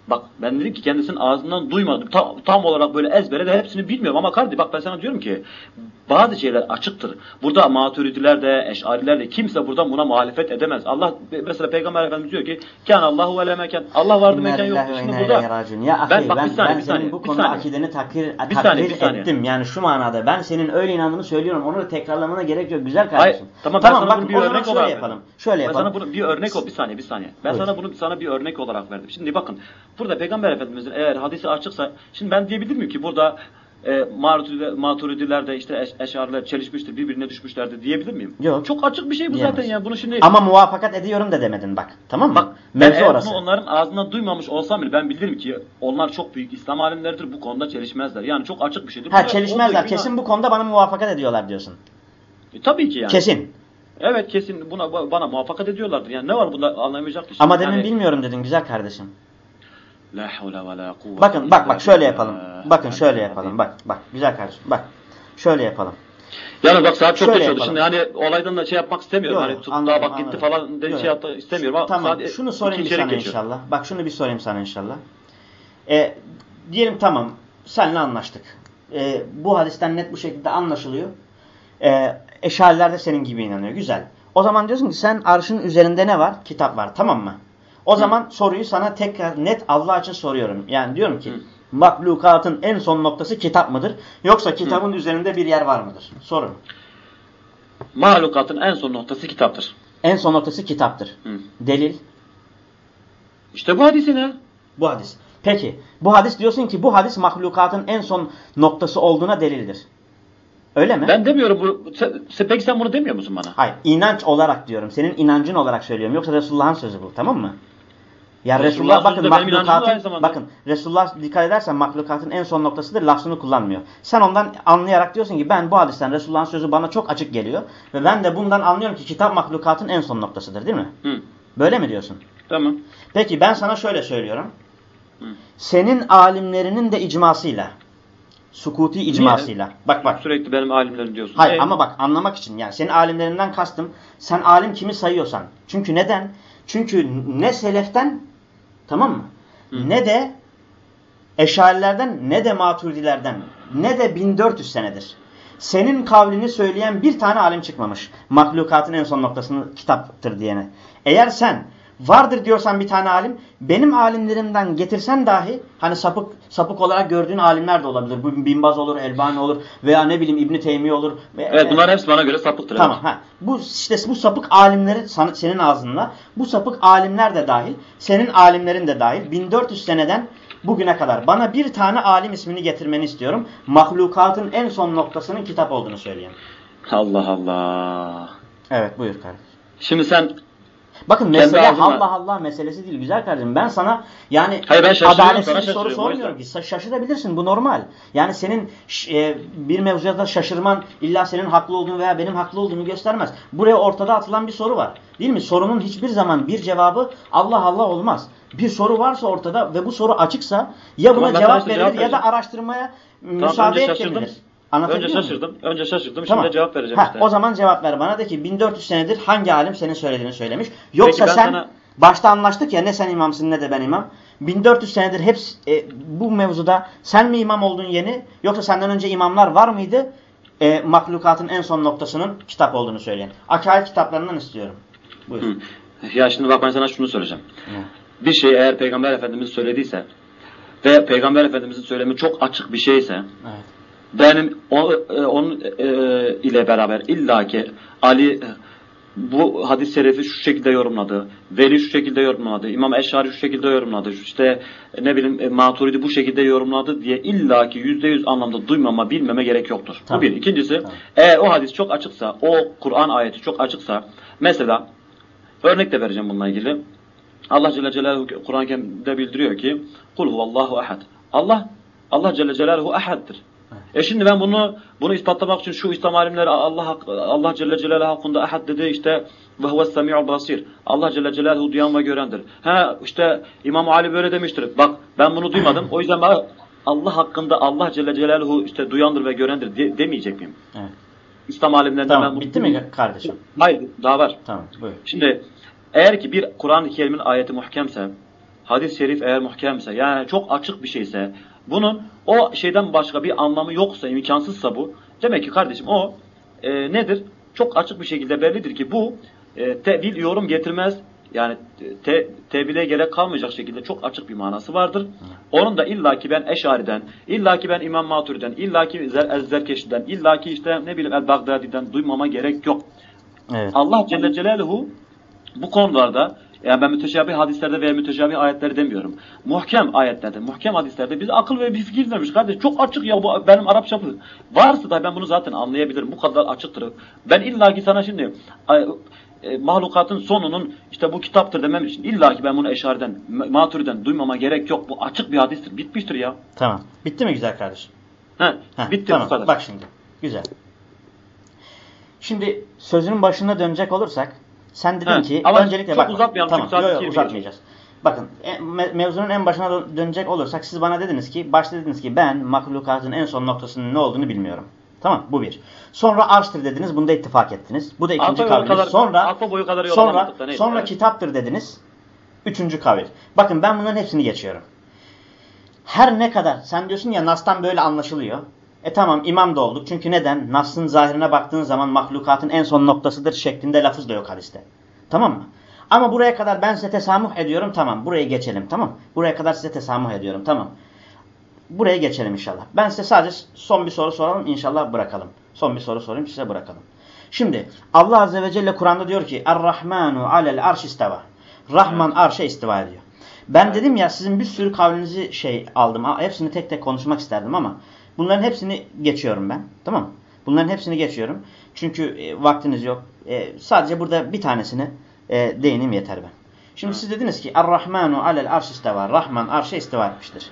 Bak ben dedim ki kendisinin ağzından duymadım. Tam, tam olarak böyle ezbere de hepsini bilmiyorum ama kardeşim bak ben sana diyorum ki bazı şeyler açıktır. Burada maturidiler de, eşariler de kimse buradan buna muhalefet edemez. Allah mesela Peygamber Efendimiz diyor ki kan Allahu ve mekan. Allah vardı mekan yoktu. Şimdi burada. Ya Ben- bak, ben, bir saniye, ben bir senin saniye, bu konuda saniye. akideni takdir, Bir takdir saniye, bir saniye. ettim. Yani şu manada ben senin öyle inandığını söylüyorum. Onu da tekrarlamana gerek yok. Güzel Hayır, kardeşim. tamam, ben sana bak bunu bir örnek şöyle olarak yapalım. verdim. Şöyle Ben yapalım. sana bunu bir örnek ol bir saniye bir saniye. Ben Buyur. sana bunu sana bir örnek olarak verdim. Şimdi bakın burada Peygamber Efendimizin eğer hadisi açıksa şimdi ben diyebilir miyim ki burada e, maturidiler, de işte eş, eşariler çelişmiştir birbirine düşmüşlerdir diyebilir miyim? Yok. Çok açık bir şey bu Diyemez. zaten ya. Bunu şimdi Ama muvafakat ediyorum da demedin bak. Tamam mı? Bak ben Mevzu eğer orası. bunu onların ağzından duymamış olsam bile ben bilirim ki onlar çok büyük İslam alimleridir. Bu konuda çelişmezler. Yani çok açık bir şeydir. Ha Bu- çelişmezler. Kesin bu konuda bana muvafakat ediyorlar diyorsun. E, tabii ki yani. Kesin. Evet kesin buna bana muvaffakat ediyorlardır. Yani ne var bunda anlamayacak bir şey. Ama demin Yani- bilmiyorum dedin güzel kardeşim. La havle ve la kuvvete Bakın bak bak şöyle yapalım. Bakın şöyle yapalım. Bak bak güzel kardeşim. Bak. Şöyle yapalım. Yani bak saat çok Şöyle geç oldu. yapalım. Şimdi hani olaydan da şey yapmak istemiyorum. Yok, hani tut, anladım, daha bak gitti anladım. falan de Yok. şey yaptı istemiyorum. Ama Tamam. saat Şunu sorayım sana geçiyor. inşallah. Bak şunu bir sorayım sana inşallah. E, diyelim tamam. Seninle anlaştık. E, bu hadisten net bu şekilde anlaşılıyor. E, eşariler de senin gibi inanıyor. Güzel. O zaman diyorsun ki sen arşın üzerinde ne var? Kitap var. Tamam mı? O zaman soruyu sana tekrar net Allah için soruyorum. Yani diyorum ki Hı. Mahlukatın en son noktası kitap mıdır? Yoksa kitabın üzerinde bir yer var mıdır? Sorun. Mahlukatın en son noktası kitaptır. En son noktası kitaptır. Hı. Delil İşte bu hadisi ne? bu hadis. Peki bu hadis diyorsun ki bu hadis mahlukatın en son noktası olduğuna delildir. Öyle mi? Ben demiyorum bu. Sen- peki sen bunu demiyor musun bana? Hayır, inanç olarak diyorum. Senin inancın olarak söylüyorum. Yoksa Resulullah'ın sözü bu, tamam mı? Ya Resulullah'ın Resulullah sözü bakın mahlukatın bakın Resulullah dikkat edersen mahlukatın en son noktasıdır. Lafzını kullanmıyor. Sen ondan anlayarak diyorsun ki ben bu hadisten Resulullah'ın sözü bana çok açık geliyor ve ben de bundan anlıyorum ki kitap mahlukatın en son noktasıdır, değil mi? Hı. Böyle mi diyorsun? Tamam. Peki ben sana şöyle söylüyorum. Hı. Senin alimlerinin de icmasıyla, sukuti icmasıyla. Bak bak. Sürekli benim alimlerim diyorsun. Hayır Ee, ama bak anlamak için yani senin alimlerinden kastım sen alim kimi sayıyorsan. Çünkü neden? Çünkü ne seleften tamam mı? Hı. Ne de eşarilerden ne de maturidilerden ne de 1400 senedir. Senin kavlini söyleyen bir tane alim çıkmamış. Mahlukatın en son noktasını kitaptır diyene. Eğer sen vardır diyorsan bir tane alim benim alimlerimden getirsen dahi hani sapık sapık olarak gördüğün alimler de olabilir. Bu Binbaz olur, Elbani olur veya ne bileyim İbn Teymiye olur. Evet bunlar hepsi bana göre sapıktır. Tamam. evet. Ha. Bu işte bu sapık alimleri senin ağzınla bu sapık alimler de dahil, senin alimlerin de dahil 1400 seneden bugüne kadar bana bir tane alim ismini getirmeni istiyorum. Mahlukatın en son noktasının kitap olduğunu söyleyen. Allah Allah. Evet buyur kardeşim. Şimdi sen Bakın mesele Allah Allah meselesi değil güzel kardeşim. Ben sana yani Hayır, ben adaletsiz bir soru sormuyorum ki. Şaşırabilirsin bu normal. Yani senin e, bir mevzuda şaşırman illa senin haklı olduğunu veya benim haklı olduğumu göstermez. Buraya ortada atılan bir soru var. Değil mi? Sorunun hiçbir zaman bir cevabı Allah Allah olmaz. Bir soru varsa ortada ve bu soru açıksa ya buna Tamam, cevap verilir cevap ya da araştırmaya Tamam, müsaade önce şaşırdım. muyum? şaşırdım. Önce şaşırdım. Tamam. Şimdi cevap vereceğim Ha, işte. O zaman cevap ver bana de ki 1400 senedir hangi alim senin söylediğini söylemiş. Yoksa sen sana- başta anlaştık ya ne sen imamsın ne de ben imam. 1400 senedir hepsi e, bu mevzuda sen mi imam oldun yeni yoksa senden önce imamlar var mıydı? E, mahlukatın en son noktasının kitap olduğunu söyleyen. Akaid kitaplarından istiyorum. Buyur. Hı. Ya şimdi bak ben sana şunu söyleyeceğim. Hı. Bir şey eğer Peygamber Efendimiz söylediyse ve Peygamber Efendimizin söylemi çok açık bir şeyse Evet. Benim o, e, onun e, ile beraber illaki Ali e, bu hadis-i şerifi şu şekilde yorumladı. Veli şu şekilde yorumladı. İmam Eşari şu şekilde yorumladı. İşte ne bileyim e, Maturidi bu şekilde yorumladı diye illaki yüzde yüz anlamda duymama, bilmeme gerek yoktur. Bu Tabii. bir. İkincisi Tabii. eğer o hadis çok açıksa, o Kur'an ayeti çok açıksa mesela örnek de vereceğim bununla ilgili. Allah Celle Celaluhu Kur'an-ı Kerim'de bildiriyor ki Kul huvallahu ahad. Allah Allah Celle Celaluhu ahaddir. E şimdi ben bunu bunu ispatlamak için şu İslam alimleri Allah Allah Celle Celaluhu hakkında ahad dedi işte ve huves semi'ul basir. Allah Celle Celaluhu duyan ve görendir. Ha işte İmam Ali böyle demiştir. Bak ben bunu duymadım. O yüzden bana Allah hakkında Allah Celle Celaluhu işte duyandır ve görendir de, demeyecek miyim? Evet. İslam alimlerinden Tamam. ben bunu Bitti mi kardeşim? Hayır daha var. Tamam. Buyur. Şimdi eğer ki bir Kur'an-ı Kerim'in ayeti muhkemse, hadis-i şerif eğer muhkemse, yani çok açık bir şeyse, bunun o şeyden başka bir anlamı yoksa, imkansızsa bu, demek ki kardeşim o e, nedir? Çok açık bir şekilde bellidir ki bu e, tevil yorum getirmez. Yani te, tevile gerek kalmayacak şekilde çok açık bir manası vardır. Onun da illaki ben Eşari'den, illaki ben İmam Maturi'den, illaki Ezzerkeşi'den, illaki işte ne bileyim El-Bagdadi'den duymama gerek yok. Evet. Allah Celle Celaluhu bu konularda yani ben müteşabih hadislerde veya müteşabih ayetleri demiyorum. Muhkem ayetlerde, muhkem hadislerde biz akıl ve bir fikir vermiş kardeş. Çok açık ya bu benim Arapça bu. Varsa da ben bunu zaten anlayabilirim. Bu kadar açıktır. Ben illaki sana şimdi e, mahlukatın sonunun işte bu kitaptır demem için illaki ben bunu Eşari'den, Maturi'den duymama gerek yok. Bu açık bir hadistir. Bitmiştir ya. Tamam. Bitti mi güzel kardeşim? He, Heh, bitti tamam. bu kadar. Bak şimdi. Güzel. Şimdi sözünün başına dönecek olursak sen dedin He, ki ama öncelikle çok bak. uzatmayalım Tamam. çünkü saat Yok uzatmayacağız. Bakın e, me- mevzunun en başına dö- dönecek olursak siz bana dediniz ki başta dediniz ki ben mahlukatın en son noktasının ne olduğunu bilmiyorum. Tamam bu bir. Sonra arştır dediniz. Bunda ittifak ettiniz. Bu da ikinci kadar- Sonra boyu kadar sonra, da neyse, sonra evet. kitaptır dediniz. Üçüncü kavil. Bakın ben bunların hepsini geçiyorum. Her ne kadar sen diyorsun ya Nas'tan böyle anlaşılıyor. E tamam imam da olduk. Çünkü neden? Nas'ın zahirine baktığın zaman mahlukatın en son noktasıdır şeklinde lafız da yok hadiste. Tamam mı? Ama buraya kadar ben size tesamuh ediyorum. Tamam. Buraya geçelim. Tamam. Buraya kadar size tesamuh ediyorum. Tamam. Buraya geçelim inşallah. Ben size sadece son bir soru soralım. inşallah bırakalım. Son bir soru sorayım size bırakalım. Şimdi Allah Azze ve Celle Kur'an'da diyor ki Er-Rahmanu alel arş isteva. Rahman arşa istiva ediyor. Ben dedim ya sizin bir sürü kavlinizi şey aldım. Hepsini tek tek konuşmak isterdim ama bunların hepsini geçiyorum ben. Tamam mı? Bunların hepsini geçiyorum. Çünkü e, vaktiniz yok. E, sadece burada bir tanesini e, değineyim yeter ben. Şimdi siz dediniz ki Er-Rahmanu alel arş isteva. Rahman arşa istiva etmiştir.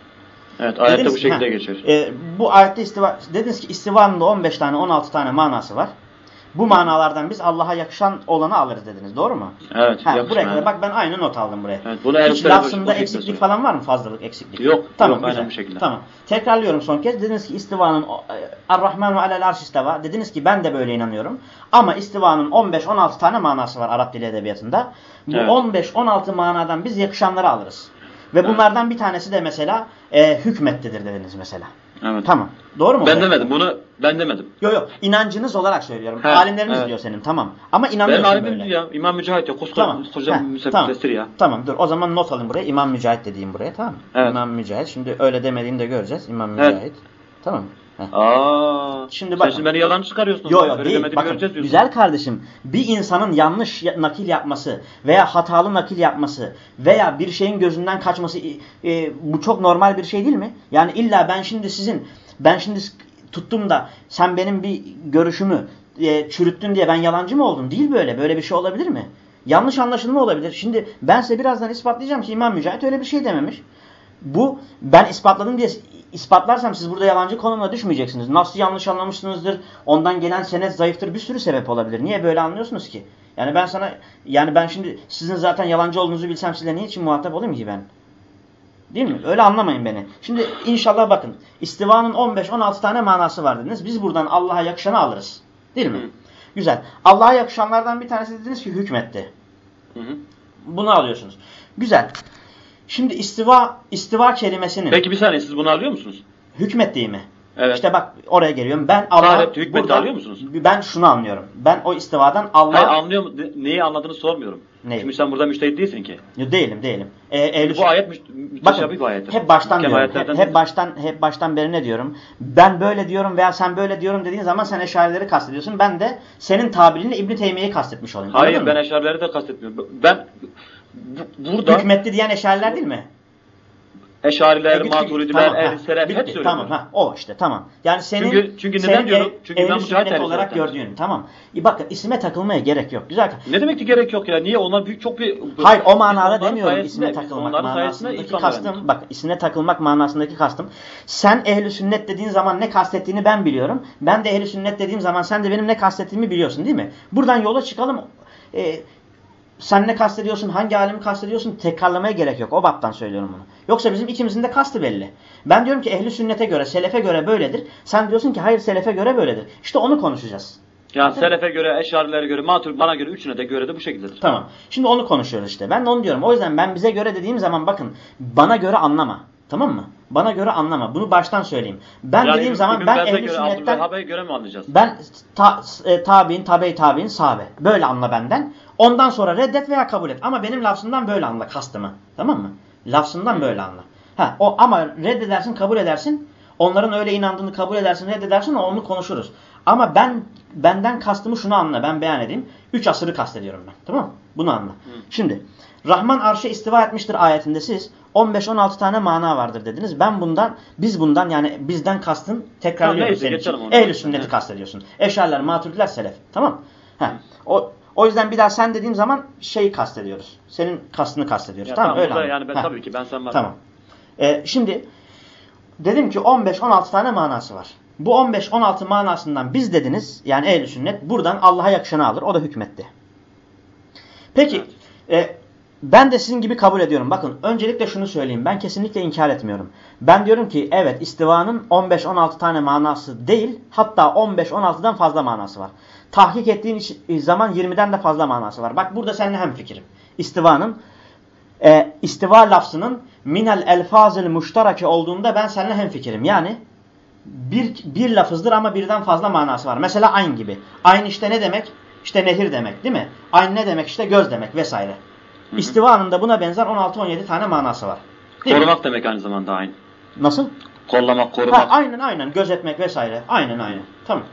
Evet ayette Dediniz bu ki, şekilde ha, geçiyor. e, bu ayette istiva, dediniz ki istivanın da 15 tane 16 tane manası var. Bu manalardan biz Allah'a yakışan olanı alırız dediniz. Doğru mu? Evet. Ha, buraya kadar bak ben aynı not aldım buraya. Evet, bunu Hiç şekilde eksiklik falan var mı? Fazlalık, eksiklik. Yok, Tamam, yok, güzel. bu şekilde. Tamam. Tekrarlıyorum son kez. Dediniz ki istivanın Ar-Rahmanu alel arş isteva. Dediniz ki ben de böyle inanıyorum. Ama istivanın 15-16 tane manası var Arap dili edebiyatında. Bu Evet. 15-16 manadan biz yakışanları alırız. Ve bunlardan bir tanesi de mesela e, hükmettedir dediniz mesela. Evet. Tamam. Doğru mu? Ben bu? demedim bunu ben demedim. Yok yok. İnancınız olarak söylüyorum. He, Alimlerimiz evet. diyor senin. Tamam. Ama Benim inanıyorsun alimim böyle. ya. İmam Mücahit ya. Koskoca, Tamam. koskoca Heh, müsebbitestir ya. Tamam dur o zaman not alın buraya. İmam Mücahit dediğim buraya tamam? Evet. İmam Mücahit. Şimdi öyle demediğini de göreceğiz. İmam Evet. Mücahit. Tamam mı? Heh. Aa. Şimdi Sen bakın. şimdi beni yalan çıkarıyorsun. Yo yo Öyle değil. Bakın diyorsun. güzel kardeşim bir insanın yanlış ya- nakil yapması veya hatalı nakil yapması veya bir şeyin gözünden kaçması e, bu çok normal bir şey değil mi? Yani illa ben şimdi sizin ben şimdi tuttum da sen benim bir görüşümü e, çürüttün diye ben yalancı mı oldum? Değil böyle. Böyle bir şey olabilir mi? Yanlış anlaşılma olabilir. Şimdi ben size birazdan ispatlayacağım ki İmam Mücahit öyle bir şey dememiş. Bu ben ispatladım diye ispatlarsam siz burada yalancı konumuna düşmeyeceksiniz. Nasıl yanlış anlamışsınızdır? Ondan gelen senet zayıftır. Bir sürü sebep olabilir. Niye böyle anlıyorsunuz ki? Yani ben sana yani ben şimdi sizin zaten yalancı olduğunuzu bilsem size niçin muhatap olayım ki ben? Değil mi? Öyle anlamayın beni. Şimdi inşallah bakın. İstivanın 15-16 tane manası var dediniz. Biz buradan Allah'a yakışanı alırız. Değil mi? Hı. Güzel. Allah'a yakışanlardan bir tanesi dediniz ki hükmetti. Hı hı. Bunu alıyorsunuz. Güzel. Şimdi istiva istiva kelimesinin Peki bir saniye siz bunu alıyor musunuz? hükmettiği mi? Evet. İşte bak oraya geliyorum. Ben Allah hükmeti alıyor musunuz? Ben şunu anlıyorum. Ben o istivadan Allah Hayır anlıyor mu? Neyi anladığını sormuyorum. Neyi? Çünkü sen burada müştehit değilsin ki. Yo, değilim değilim. Ee, ehli Bu ayet Bakın bir ayettir. hep baştan Muhkem diyorum. Hep, hep baştan hep baştan beri ne diyorum? Ben böyle diyorum veya sen böyle diyorum dediğin zaman sen eşarileri kastediyorsun. Ben de senin tabirinle İbn Teymiye'yi kastetmiş olayım. Hayır ben eşarileri de kastetmiyorum. Ben burada Hükmetti diyen eşariler değil mi? eşariler, E, maturidiler, Tamam, ha, ehl selef bitti. hepsi öyle Tamam ha o işte tamam. Yani senin Çünkü- çünkü neden senin diyorum? ehl- Çünkü ehli İmam Mücahit olarak gördüğün tamam. E bakın isme takılmaya gerek yok. Güzel. Ne demek ki gerek yok ya? Niye? Onlar büyük çok bir... Hayır o manada demiyorum isme takılmak manasındaki kastım. Bak ismine takılmak manasındaki kastım. Sen ehli sünnet dediğin zaman ne kastettiğini ben biliyorum. Ben de ehli sünnet dediğim zaman sen de benim ne kastettiğimi biliyorsun değil mi? Buradan yola çıkalım. Ee, sen ne kastediyorsun, hangi alemi kastediyorsun tekrarlamaya gerek yok. O baptan söylüyorum bunu. Yoksa bizim ikimizin de kastı belli. Ben diyorum ki ehli sünnete göre, selefe göre böyledir. Sen diyorsun ki hayır selefe göre böyledir. İşte onu konuşacağız. Yani selefe göre, eşarilere göre, matur bana göre, üçüne de göre de bu şekildedir. Tamam. Şimdi onu konuşuyoruz işte. Ben de onu diyorum. O yüzden ben bize göre dediğim zaman bakın bana göre anlama. Tamam mı? Bana göre anlama. Bunu baştan söyleyeyim. Ben yani dediğim zaman ben ehli göre, sünnetten göre mi anlayacağız? ben ta, e, tabi'in, tabe-i tabi'in, sahabe. Böyle anla benden. Ondan sonra reddet veya kabul et. Ama benim lafzımdan böyle anla kastımı. Tamam mı? Lafzımdan böyle anla. Ha, o ama reddedersin, kabul edersin. Onların öyle inandığını kabul edersin, reddedersin onu konuşuruz. Ama ben benden kastımı şunu anla, ben beyan edeyim. Üç asırı kastediyorum ben. Tamam mı? Bunu anla. Şimdi Rahman arşa istiva etmiştir ayetinde siz 15-16 tane mana vardır dediniz. Ben bundan, biz bundan yani bizden kastın tekrarlıyorum neyse, senin için. Ehl-i sünneti Evet. kastediyorsun. Eşarlar, maturidiler, selef. Tamam Heh. O, o yüzden bir daha sen dediğim zaman şeyi kastediyoruz. Senin kastını kastediyoruz. Ya tamam, tamam, öyle yani ben Heh. tabii ki ben sen var. Tamam. Ee, şimdi dedim ki 15-16 tane manası var. Bu 15-16 manasından biz dediniz yani ehl sünnet buradan Allah'a yakışanı alır. O da hükmetti. Peki e, ben de sizin gibi kabul ediyorum. Bakın öncelikle şunu söyleyeyim. Ben kesinlikle inkar etmiyorum. Ben diyorum ki evet istivanın 15-16 tane manası değil hatta 15-16'dan fazla manası var. Tahkik ettiğin iş- zaman 20'den de fazla manası var. Bak burada seninle hem fikrim. İstivanın e, istiva lafzının minel elfazil muştarake olduğunda ben seninle hemfikirim. Yani bir, bir lafızdır ama birden fazla manası var. Mesela ayn gibi. Ayn işte ne demek? İşte nehir demek değil mi? Ayn ne demek? İşte göz demek vesaire. İstivanın da buna benzer 16-17 tane manası var. Değil mi? Korumak demek aynı zamanda aynı. Nasıl? Kollamak, Ha, korumak. aynen aynen gözetmek vesaire. Aynen aynen. Tamam.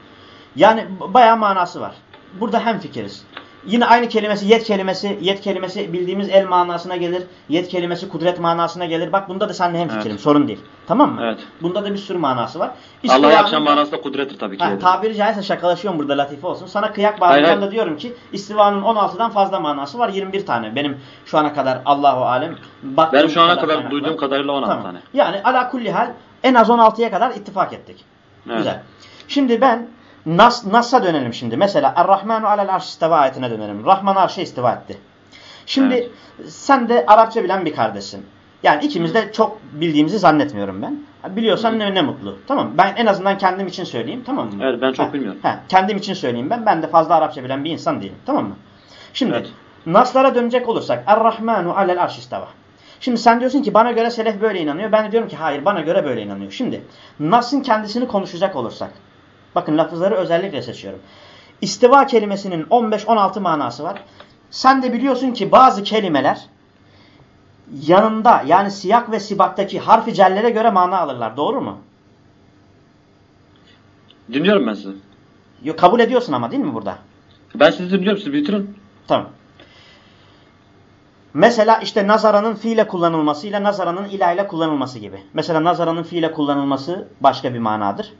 Yani bayağı manası var. Burada hem fikiriz. Yine aynı kelimesi yet kelimesi, yet kelimesi bildiğimiz el manasına gelir. Yet kelimesi kudret manasına gelir. Bak bunda da seninle hem fikrim. Evet. Sorun değil. Tamam mı? Evet. Bunda da bir sürü manası var. İstivanın- yakışan manası da kudrettir tabii ki. Ha, tabiri caizse şakalaşıyorum burada latife olsun. Sana kıyak bağlamında diyorum ki istivanın 16'dan fazla manası var. 21 tane. Benim şu ana kadar Allahu alem baktığım Benim şu ana kadar kaynak duyduğum var. kadarıyla 16 Tamam. tane. Yani ala kulli hal en az 16'ya kadar ittifak ettik. Evet. Güzel. Şimdi ben Nas, Nas'a dönelim şimdi. Mesela Er-Rahmanu alel arş istiva ayetine dönelim. Rahman arşa istiva etti. Şimdi Evet. sen de Arapça bilen bir kardeşsin. Yani ikimiz de çok bildiğimizi zannetmiyorum ben. Biliyorsan ne, ne mutlu. Tamam? Ben en azından kendim için söyleyeyim. Tamam mı? Evet, ben çok Ha, bilmiyorum. ha, kendim için söyleyeyim ben. Ben de fazla Arapça bilen bir insan değilim. Tamam mı? Şimdi Evet. Naslara dönecek olursak Er-Rahmanu alel arş istava. Şimdi sen diyorsun ki bana göre selef böyle inanıyor. Ben de diyorum ki hayır bana göre böyle inanıyor. Şimdi Nas'ın kendisini konuşacak olursak. Bakın lafızları özellikle seçiyorum. İstiva kelimesinin 15-16 manası var. Sen de biliyorsun ki bazı kelimeler yanında yani siyak ve sibaktaki harfi cellere göre mana alırlar. Doğru mu? Dinliyorum ben sizi. Yo, kabul ediyorsun ama değil mi burada? Ben sizi dinliyorum. Siz bitirin. Tamam. Mesela işte nazaranın fiile kullanılmasıyla nazaranın ila ile kullanılması gibi. Mesela nazaranın fiile kullanılması başka bir manadır.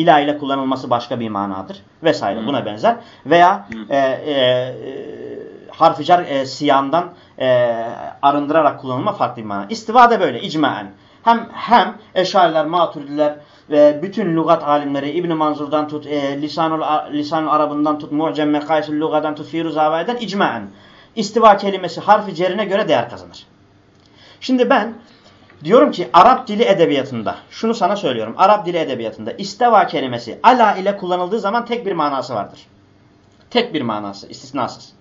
İla ile kullanılması başka bir manadır. Vesaire Hı. buna benzer. Veya Hı. e, e, e, harfi e, siyandan e, arındırarak kullanılma farklı bir mana. İstiva da böyle icmaen. Hem hem eşariler, maturidiler ve bütün lügat alimleri İbn Manzur'dan tut, e, Lisanul Lisanul Arabından tut, Mu'cem Mekaisul Lügadan tut, Firuz Havai'den icmaen. İstiva kelimesi harfi cerine göre değer kazanır. Şimdi ben diyorum ki Arap dili edebiyatında, şunu sana söylüyorum. Arap dili edebiyatında isteva kelimesi ala ile kullanıldığı zaman tek bir manası vardır. Tek bir manası, istisnasız.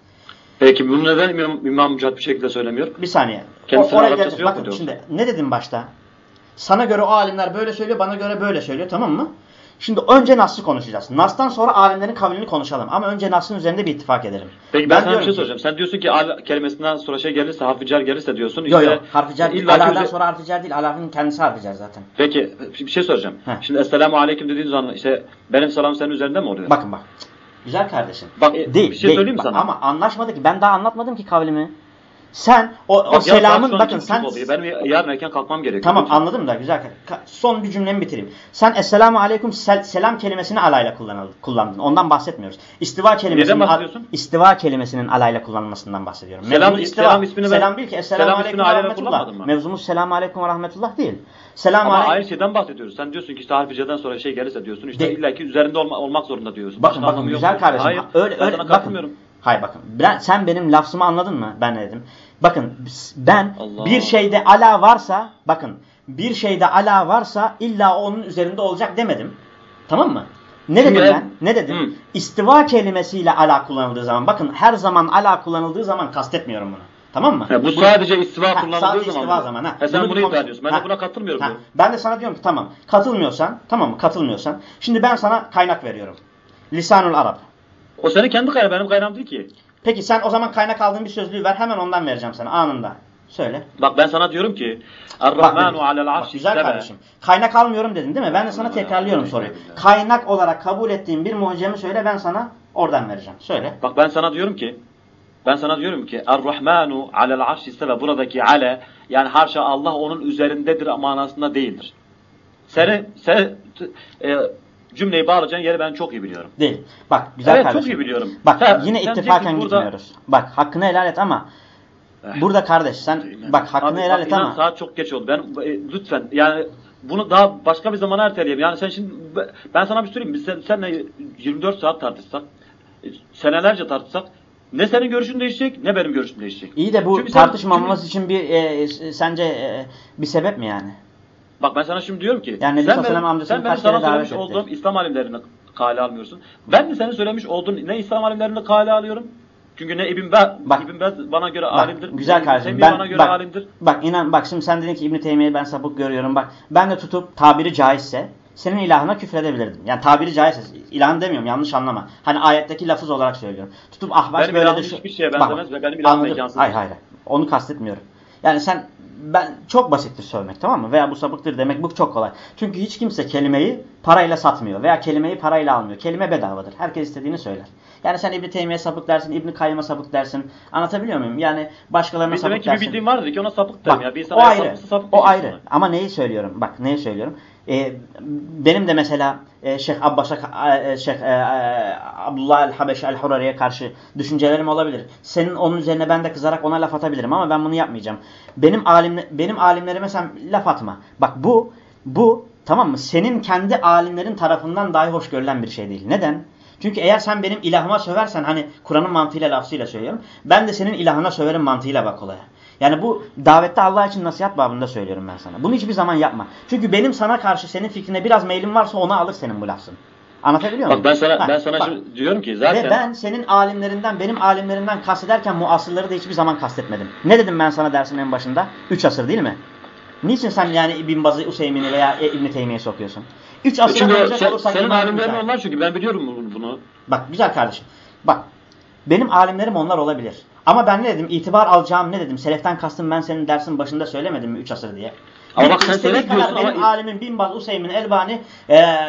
Peki bunu neden İmam, İmam Mücahit bir şekilde söylemiyor? Bir saniye. Kendisinin oraya Arapçası yok mu Bakın şimdi ne dedim başta? Sana göre o alimler böyle söylüyor, bana göre böyle söylüyor tamam mı? Şimdi önce Nas'ı konuşacağız. Nas'tan sonra alimlerin kavlini konuşalım. Ama önce Nas'ın üzerinde bir ittifak edelim. Peki ben, sana bir şey soracağım. Sen diyorsun ki al kelimesinden sonra şey gelirse, harfi cer gelirse diyorsun. Yok işte, yok harfi cer değil. Ala'dan üze- sonra harfi cer değil. Ala'nın kendisi harfi cer zaten. Peki bir şey soracağım. Heh. Şimdi Esselamu Aleyküm dediğin zaman işte benim selam senin üzerinde mi oluyor? Bakın bak. Güzel kardeşim. Bak, değil, bir şey değil. söyleyeyim mi sana? Ama anlaşmadık ki. Ben daha anlatmadım ki kavlimi. Sen o, o ya selamın bakın sen oluyor. Benim yarın erken kalkmam gerekiyor. Tamam Lütfen. anladım da güzel. Son bir cümlemi bitireyim. Sen Esselamu Aleyküm sel- selam kelimesini alayla kullandın. Ondan bahsetmiyoruz. İstiva kelimesinin bahsediyorsun? istiva kelimesinin alayla kullanılmasından bahsediyorum. Selam- Mevzu selam ismini selam değil ki Esselamu selam Aleyküm Rahmetullah. Mevzumuz Selamu Aleyküm Rahmetullah değil. Selamu Ama Aleyküm. aynı şeyden bahsediyoruz. Sen diyorsun ki işte harfi sonra şey gelirse diyorsun. İşte De- illaki üzerinde olma- olmak zorunda diyorsun. Bakın Başka bakın yok güzel diyorsun. kardeşim. Hayır. Öyle öyle bakın. Hayır bakın. Ben, sen benim lafzımı anladın mı? Ben ne dedim? Bakın ben Allah. bir şeyde ala varsa bakın bir şeyde ala varsa illa onun üzerinde olacak demedim. Tamam mı? Ne dedim ben? Ne dedim? Hı. İstiva kelimesiyle ala kullanıldığı zaman bakın her zaman ala kullanıldığı zaman kastetmiyorum bunu. Tamam mı? Ha, bu sadece istiva Ha, kullanıldığı sadece zaman. istiva zaman. Ha. Ha, sen Bunu bunu iddia ediyorsun. Ben Ha. de buna katılmıyorum. Ha, diyorum. Ben de sana diyorum ki tamam katılmıyorsan tamam mı katılmıyorsan şimdi ben sana kaynak veriyorum. Lisanul Arap. O senin kendi kaynağın benim kaynağım değil ki. Peki sen o zaman kaynak aldığın bir sözlüğü ver hemen ondan vereceğim sana anında. Söyle. Bak ben sana diyorum ki Bak, Er-Rahmanu alel bak, arşi güzel kardeşim. Kaynak almıyorum dedin değil mi? Ben de sana tekrarlıyorum soruyu. Kaynak olarak kabul ettiğin bir mucemi söyle ben sana oradan vereceğim. Söyle. Bak ben sana diyorum ki ben sana diyorum ki Er-Rahmanu alel arşi isteve. Buradaki ale yani haşa Allah onun üzerindedir manasında değildir. Seni, sen e, cümleyi bağlayacağın yeri ben çok iyi biliyorum. Değil. Bak güzel Evet, kardeşim. çok iyi biliyorum. Bak Ha, yine ittifaken burada- gitmiyoruz. Bak hakkını helal et ama Eh. burada kardeş sen bak hakkını Abi, helal et inan ama saat çok geç oldu. Ben e, lütfen yani bunu daha başka bir zamana erteleyeyim. Yani sen şimdi ben sana bir şey söyleyeyim. Biz sen, seninle 24 saat tartışsak, e, senelerce tartışsak ne senin görüşün değişecek ne benim görüşüm değişecek. iyi de bu Çünkü sen- tartışmamamız için bir e, s- sence e, bir sebep mi yani? Bak ben sana şimdi diyorum ki Yani Nebi sen benim, amcasını sen benim sana söylemiş etti? olduğum İslam alimlerini kale almıyorsun. Ben de senin söylemiş olduğun ne İslam alimlerini kale alıyorum. Çünkü ne İbn Bez, Bak. İbn Bez bana göre Bak, alimdir. güzel kardeşim. Ben bana göre bak, alimdir. bak inan bak şimdi sen dedin ki İbn Teymiye'yi ben sapık görüyorum. Bak ben de tutup tabiri caizse senin ilahına küfredebilirdim. Yani tabiri caizse ilahın demiyorum yanlış anlama. Hani ayetteki lafız olarak söylüyorum. Tutup ahbaş Benim böyle de şu... hiçbir şeye Bak, benzemez ve benim ilahım mekansızdır. Hayır hayır. Onu kastetmiyorum. Yani sen ben çok basittir söylemek tamam mı? Veya bu sapıktır demek bu çok kolay. Çünkü hiç kimse kelimeyi parayla satmıyor veya kelimeyi parayla almıyor. Kelime bedavadır. Herkes istediğini söyler. Yani sen İbn Teymiye sapık dersin, İbn Kayyım'a sapık dersin. Anlatabiliyor muyum? Yani başkalarına Benim sapık ki bir dersin. bildiğim vardır ki ona sapık derim ya. Bir o ayrı. sapık O ayrı. Ama neyi söylüyorum? Bak neyi söylüyorum? Ee, benim de mesela e, Şeyh Abbas'a e, Şeyh e, e, Abdullah el-Habeşi el-Hurari'ye karşı düşüncelerim olabilir. Senin onun üzerine ben de kızarak ona laf atabilirim ama ben bunu yapmayacağım. Benim alim benim alimlerime sen laf atma. Bak bu bu tamam mı? Senin kendi alimlerin tarafından dahi hoş görülen bir şey değil. Neden? Çünkü eğer sen benim ilahıma söversen hani Kur'an'ın mantığıyla lafzıyla söylüyorum. Ben de senin ilahına söverim mantığıyla bak olaya. Yani bu davette Allah için nasihat babında söylüyorum ben sana. Bunu hiçbir zaman yapma. Çünkü benim sana karşı senin fikrine biraz meylim varsa onu alır senin bu lafzın. Anlatabiliyor muyum? Bak ben sana Ha, ben sana bak. şu diyorum ki zaten Ve ben senin alimlerinden, benim alimlerimden kastederken muasırları da hiçbir zaman kastetmedim. Ne dedim ben sana dersin en başında? Üç asır değil mi? Niçin sen yani İbn Bazı, Useymin'i veya İbn Teymiye'yi sokuyorsun? Üç asır olacak sen- olursak senin alimlerin onlar çünkü ben biliyorum bunu. Bak güzel kardeşim. Bak benim alimlerim onlar olabilir. Ama ben ne dedim? İtibar alacağım ne dedim? Seleften kastım ben senin dersin başında söylemedim mi 3 asır diye. Ama bak sen selef diyorsun benim ama- alimin Bin Baz, Useymin, Elbani, eee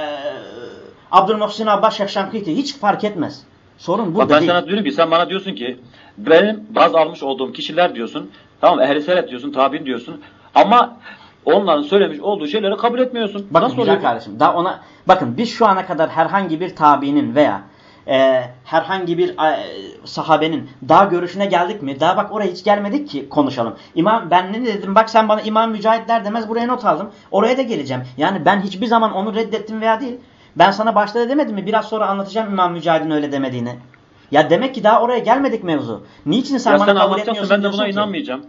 Abdülmuhsin Abbas, Şehşankiti hiç fark etmez. Sorun Bak burada ben değil. sana diyorum ki sen bana diyorsun ki benim baz almış olduğum kişiler diyorsun. Tamam ehli selef diyorsun, tabi'in diyorsun. Ama onların söylemiş olduğu şeyleri kabul etmiyorsun. Bakın Nasıl güzel oluyor? kardeşim. Daha ona bakın biz şu ana kadar herhangi bir tabiinin veya e, herhangi bir e, sahabenin daha görüşüne geldik mi? Daha bak oraya hiç gelmedik ki konuşalım. İmam ben ne dedim? Bak sen bana İmam Mücahit der demez buraya not aldım. Oraya da geleceğim. Yani ben hiçbir zaman onu reddettim veya değil. Ben sana başta da demedim mi? Biraz sonra anlatacağım İmam Mücahit'in öyle demediğini. Ya demek ki daha oraya gelmedik mevzu. Niçin sen Ya bana sen kabul etmiyorsun ben de buna ki? inanmayacağım.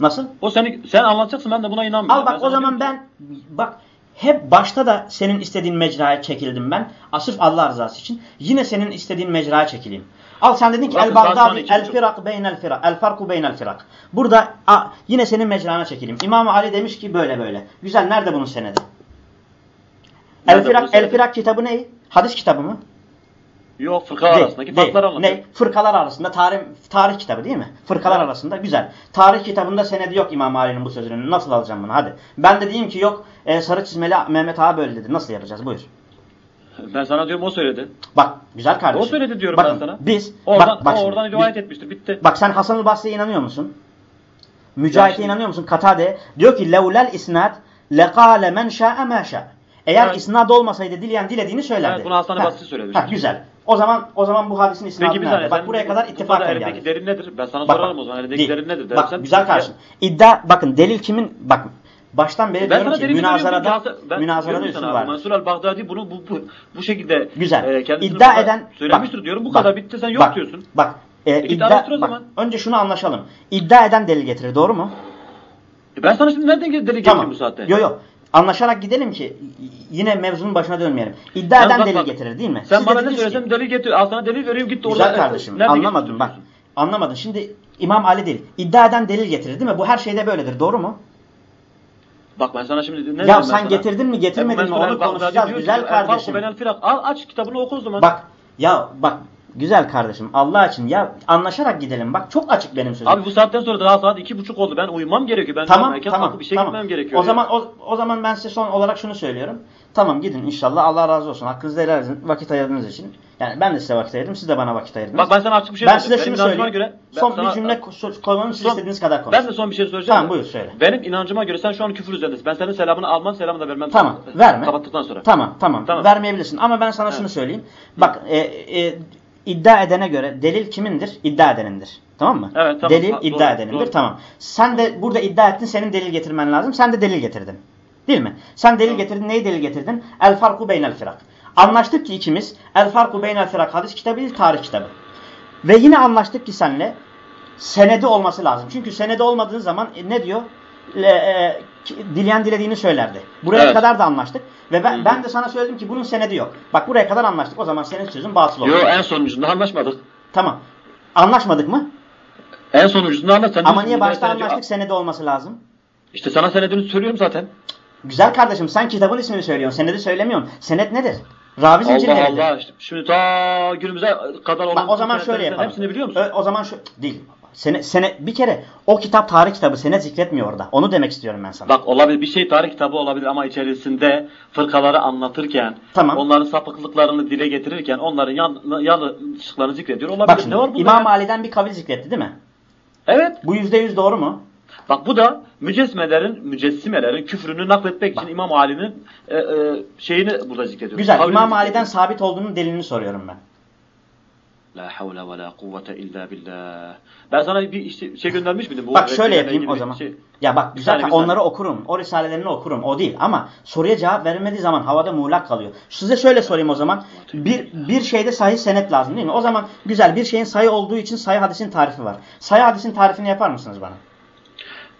Nasıl? O seni sen anlatacaksın ben de buna inanmayacağım. Al bak o zaman ben bak hep başta da senin istediğin mecraya çekildim ben. Asırf Allah rızası için. Yine senin istediğin mecraya çekileyim. Al sen dedin ki el Bagdadi el firak beynel firak el farku beynel firak. Burada a, yine senin mecrana çekileyim. İmam Ali demiş ki böyle böyle. Güzel nerede bunun senedi? El Nerede bunun firak el firak kitabı ne? Hadis kitabı mı? Yok fırkalar arasındaki farkları anlatıyor. Ne? Fırkalar arasında tarih tarih kitabı değil mi? Fırkalar Evet. arasında güzel. Tarih kitabında senedi yok İmam Ali'nin bu sözünün. Nasıl alacağım bunu? Hadi. Ben de diyeyim ki yok e, sarı çizmeli Mehmet Ağa böyle dedi. Nasıl yapacağız? Buyur. Ben sana diyorum o söyledi. Bak güzel kardeşim. O söyledi diyorum Bakın, ben sana. Biz Oradan, bak, bak o oradan rivayet etmiştir. Bitti. Bak sen Hasan-ı Basri'ye inanıyor musun? Mücahit'e inanıyor musun? Katade diyor ki leulel isnad lekale men şa'e ma şa. Eğer Evet. isnad olmasaydı dileyen dilediğini söylerdi. Evet, bunu Hasan-ı Ha, Basri söylemiştir. Ha, güzel. O zaman o zaman bu hadisin isnadı Peki bir nerede? Bak buraya kadar ittifak konuda geldik. elindeki derin nedir? Ben sana Bak, sorarım bak. o zaman. Elindeki Değil. derin nedir? Bak dersen- güzel kardeşim. İddia bakın delil kimin bak Baştan beri Ben diyorum ki delil münazarada, ben münazarada sana, var. Mansur el-Baghdadi bunu bu, bu, bu şekilde Güzel. e, İddia eden söylemiştir bak, diyorum. Bu bak, kadar bitti sen yok bak, diyorsun. Bak. E, git iddia, bak, önce şunu anlaşalım. İddia eden delil getirir. Doğru mu? E ben sana şimdi nereden deli Tamam. bu saatte? Yok yok. Anlaşarak gidelim ki yine mevzunun başına dönmeyelim. İddia eden bak, delil bak. getirir değil mi? Sen Siz bana ne dediniz ki- söylesen delil getir. Al sana delil vereyim git Güzel orada. kardeşim. Nerede Anlamadım bak. Anlamadın. Şimdi İmam Ali değil. İddia eden delil getirir değil mi? Bu her şeyde böyledir. Doğru mu? Bak ben sana şimdi ne ya sen sana? getirdin mi getirmedin mi Ebu Mansur onu konuşacağız. Güzel "El farku kardeşim. benel firak." Al aç kitabını oku o zaman. Bak ya bak güzel kardeşim Allah için ya anlaşarak gidelim. Bak çok açık benim sözüm. Abi bu saatten sonra daha saat iki buçuk oldu. Ben uyumam gerekiyor. Ben tamam erken tamam kalkıp işe tamam. gitmem gerekiyor. O zaman o, o zaman ben size son olarak şunu söylüyorum. Tamam gidin inşallah Allah razı olsun. Hakkınızda helal edin. Vakit ayırdığınız için. Yani ben de size vakit ayırdım. Siz de bana vakit ayırdınız. Bak ben sana açık bir şey ben size şunu söyleyeyim. göre ben son sana- bir cümle ko- koymamı siz istediğiniz kadar konuşun. Ben de son bir şey söyleyeceğim. Tamam buyur söyle. Benim inancıma göre sen şu an küfür üzerindesin. Ben senin selamını almam, selamını da vermem. Tamam verme. Kapattıktan sonra. Tamam tamam. Tamam. Vermeyebilirsin ama ben sana Evet. şunu söyleyeyim. Bak e, e, iddia edene göre delil kimindir? İddia edenindir. Tamam mı? Evet, tamam. Delil Ha, iddia doğru, edenindir. doğru. Tamam. Sen de burada iddia ettin senin delil getirmen lazım. Sen de delil getirdin. Değil mi? Sen delil getirdin. Neyi delil getirdin? El farku beynel firak. Anlaştık ki ikimiz el farku beynel firak hadis kitabı değil tarih kitabı. Ve yine anlaştık ki senle senedi olması lazım. Çünkü senedi olmadığı zaman e, ne diyor? Le, e, dileyen dilediğini söylerdi. Buraya Evet. kadar da anlaştık. Ve ben, Hı hı. ben de sana söyledim ki bunun senedi yok. Bak buraya kadar anlaştık. O zaman senin sözün batıl oldu. Yo en sonuncunda anlaşmadık. Tamam. Anlaşmadık mı? En sonuncunda anlaş. Sen Ama niye başta senedi- anlaştık senedi olması lazım? İşte sana senedini söylüyorum zaten. Güzel kardeşim sen kitabın ismini söylüyorsun. Senedi söylemiyorsun. Senet nedir? Ravi zinciri Allah? Allah. Şimdi ta günümüze kadar olan Bak o zaman şöyle yapalım. Hepsini biliyor musun? Ö- o zaman şu değil. Sene, sene, bir kere o kitap tarih kitabı senet zikretmiyor orada. Onu demek istiyorum ben sana. Bak olabilir bir şey tarih kitabı olabilir ama içerisinde fırkaları anlatırken, Tamam. onların sapıklıklarını dile getirirken onların yan, yanlışlıklarını zikrediyor olabilir. Bak şimdi ne var İmam ya? Ali'den bir kavil zikretti değil mi? Evet. Bu yüzde yüz doğru mu? Bak bu da mücessimelerin, mücessimelerin küfrünü nakletmek için Bak. İmam Ali'nin e, e, şeyini burada zikrediyor. Güzel. Kavlini İmam. Ali'den sabit olduğunun delilini soruyorum ben. La havle ve la kuvvete illa billah. Ben sana bir işte şey göndermiş miydim? Bu Bak şöyle yapayım o zaman. Şey. Ya bak güzel bir onları saniye. okurum. O risalelerini okurum. O değil ama soruya cevap verilmediği zaman havada muğlak kalıyor. Size şöyle sorayım o zaman. Bir bir şeyde sahih senet lazım değil mi? O zaman güzel bir şeyin sayı olduğu için sayı hadisin tarifi var. Sayı hadisin tarifini yapar mısınız bana?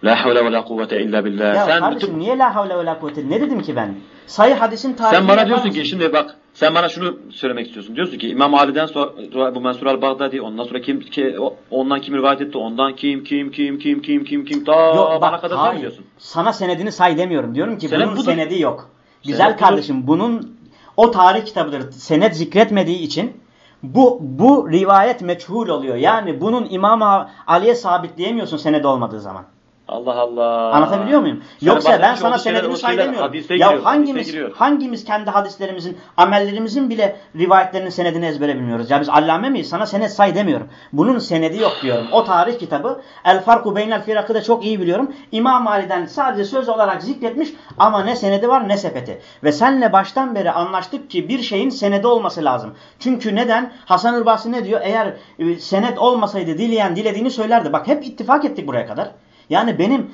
La havle ve la kuvvete illa billah. Ya sen kardeşim bütün- niye la havle ve la kuvvete? Ne dedim ki ben? Sayı hadisin tarifini sen bana diyorsun ki şimdi bak sen bana şunu söylemek istiyorsun. Diyorsun ki İmam Ali'den sonra bu Mansur al-Baghdadi ondan sonra kim ki ondan kim rivayet etti? Ondan kim kim kim kim kim kim kim ta Yok, bana kadar hayır. sen diyorsun. Sana senedini say demiyorum. Diyorum ki Senet bunun budur. senedi yok. Güzel Senet budur. kardeşim bunun o tarih kitabıdır. Senet zikretmediği için bu bu rivayet meçhul oluyor. Yani bunun İmam Ali'ye sabitleyemiyorsun senedi olmadığı zaman. Allah Allah. Anlatabiliyor muyum? Senin Yoksa ben sana senedini say demiyorum. Ya giriyor, hangimiz hangimiz kendi hadislerimizin, amellerimizin bile rivayetlerinin senedini ezbere bilmiyoruz. Ya biz allame miyiz? Sana senet say demiyorum. Bunun senedi yok diyorum. O tarih kitabı El Farku Beynel Firak'ı da çok iyi biliyorum. İmam Ali'den sadece söz olarak zikretmiş ama ne senedi var ne sepeti. Ve senle baştan beri anlaştık ki bir şeyin senedi olması lazım. Çünkü neden? Hasan Ürbasi ne diyor? Eğer e, senet olmasaydı dileyen dilediğini söylerdi. Bak hep ittifak ettik buraya kadar. Yani benim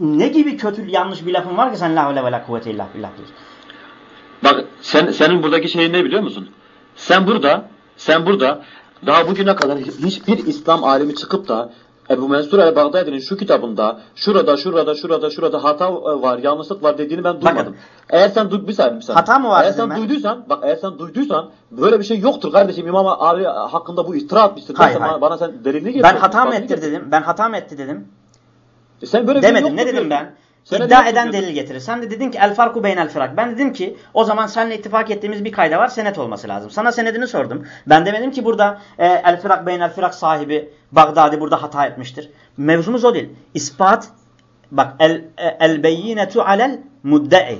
ne gibi kötü yanlış bir lafım var ki sen la havle ve la kuvvete illa billah diyorsun. Bak sen senin buradaki şeyin ne biliyor musun? Sen burada sen burada daha bugüne kadar hiçbir İslam alimi çıkıp da Ebu Mansur el-Baghdadi'nin şu kitabında şurada şurada şurada şurada hata var, yanlışlık var dediğini ben duymadım. Bakın. Eğer sen duy bir saniye bir saniye. Hata mı var Eğer sen ben? duyduysan, bak eğer sen duyduysan böyle bir şey yoktur kardeşim. İmam Ali hakkında bu iftira atmıştır. Hayır, hayır. Bana, bana sen delilini getir. Ben hata mı getir. dedim. Ben hata mı etti dedim. E sen böyle şey Demedim. Ne dedim ben? Sen İddia eden diyorsun? delil getirir. Sen de dedin ki el farku beynel firak. Ben dedim ki o zaman seninle ittifak ettiğimiz bir kayda var. Senet olması lazım. Sana senedini sordum. Ben demedim ki burada e, el firak beynel firak sahibi Bagdadi burada hata etmiştir. Mevzumuz o değil. İspat bak el e, el beyinetu alel mudda'i.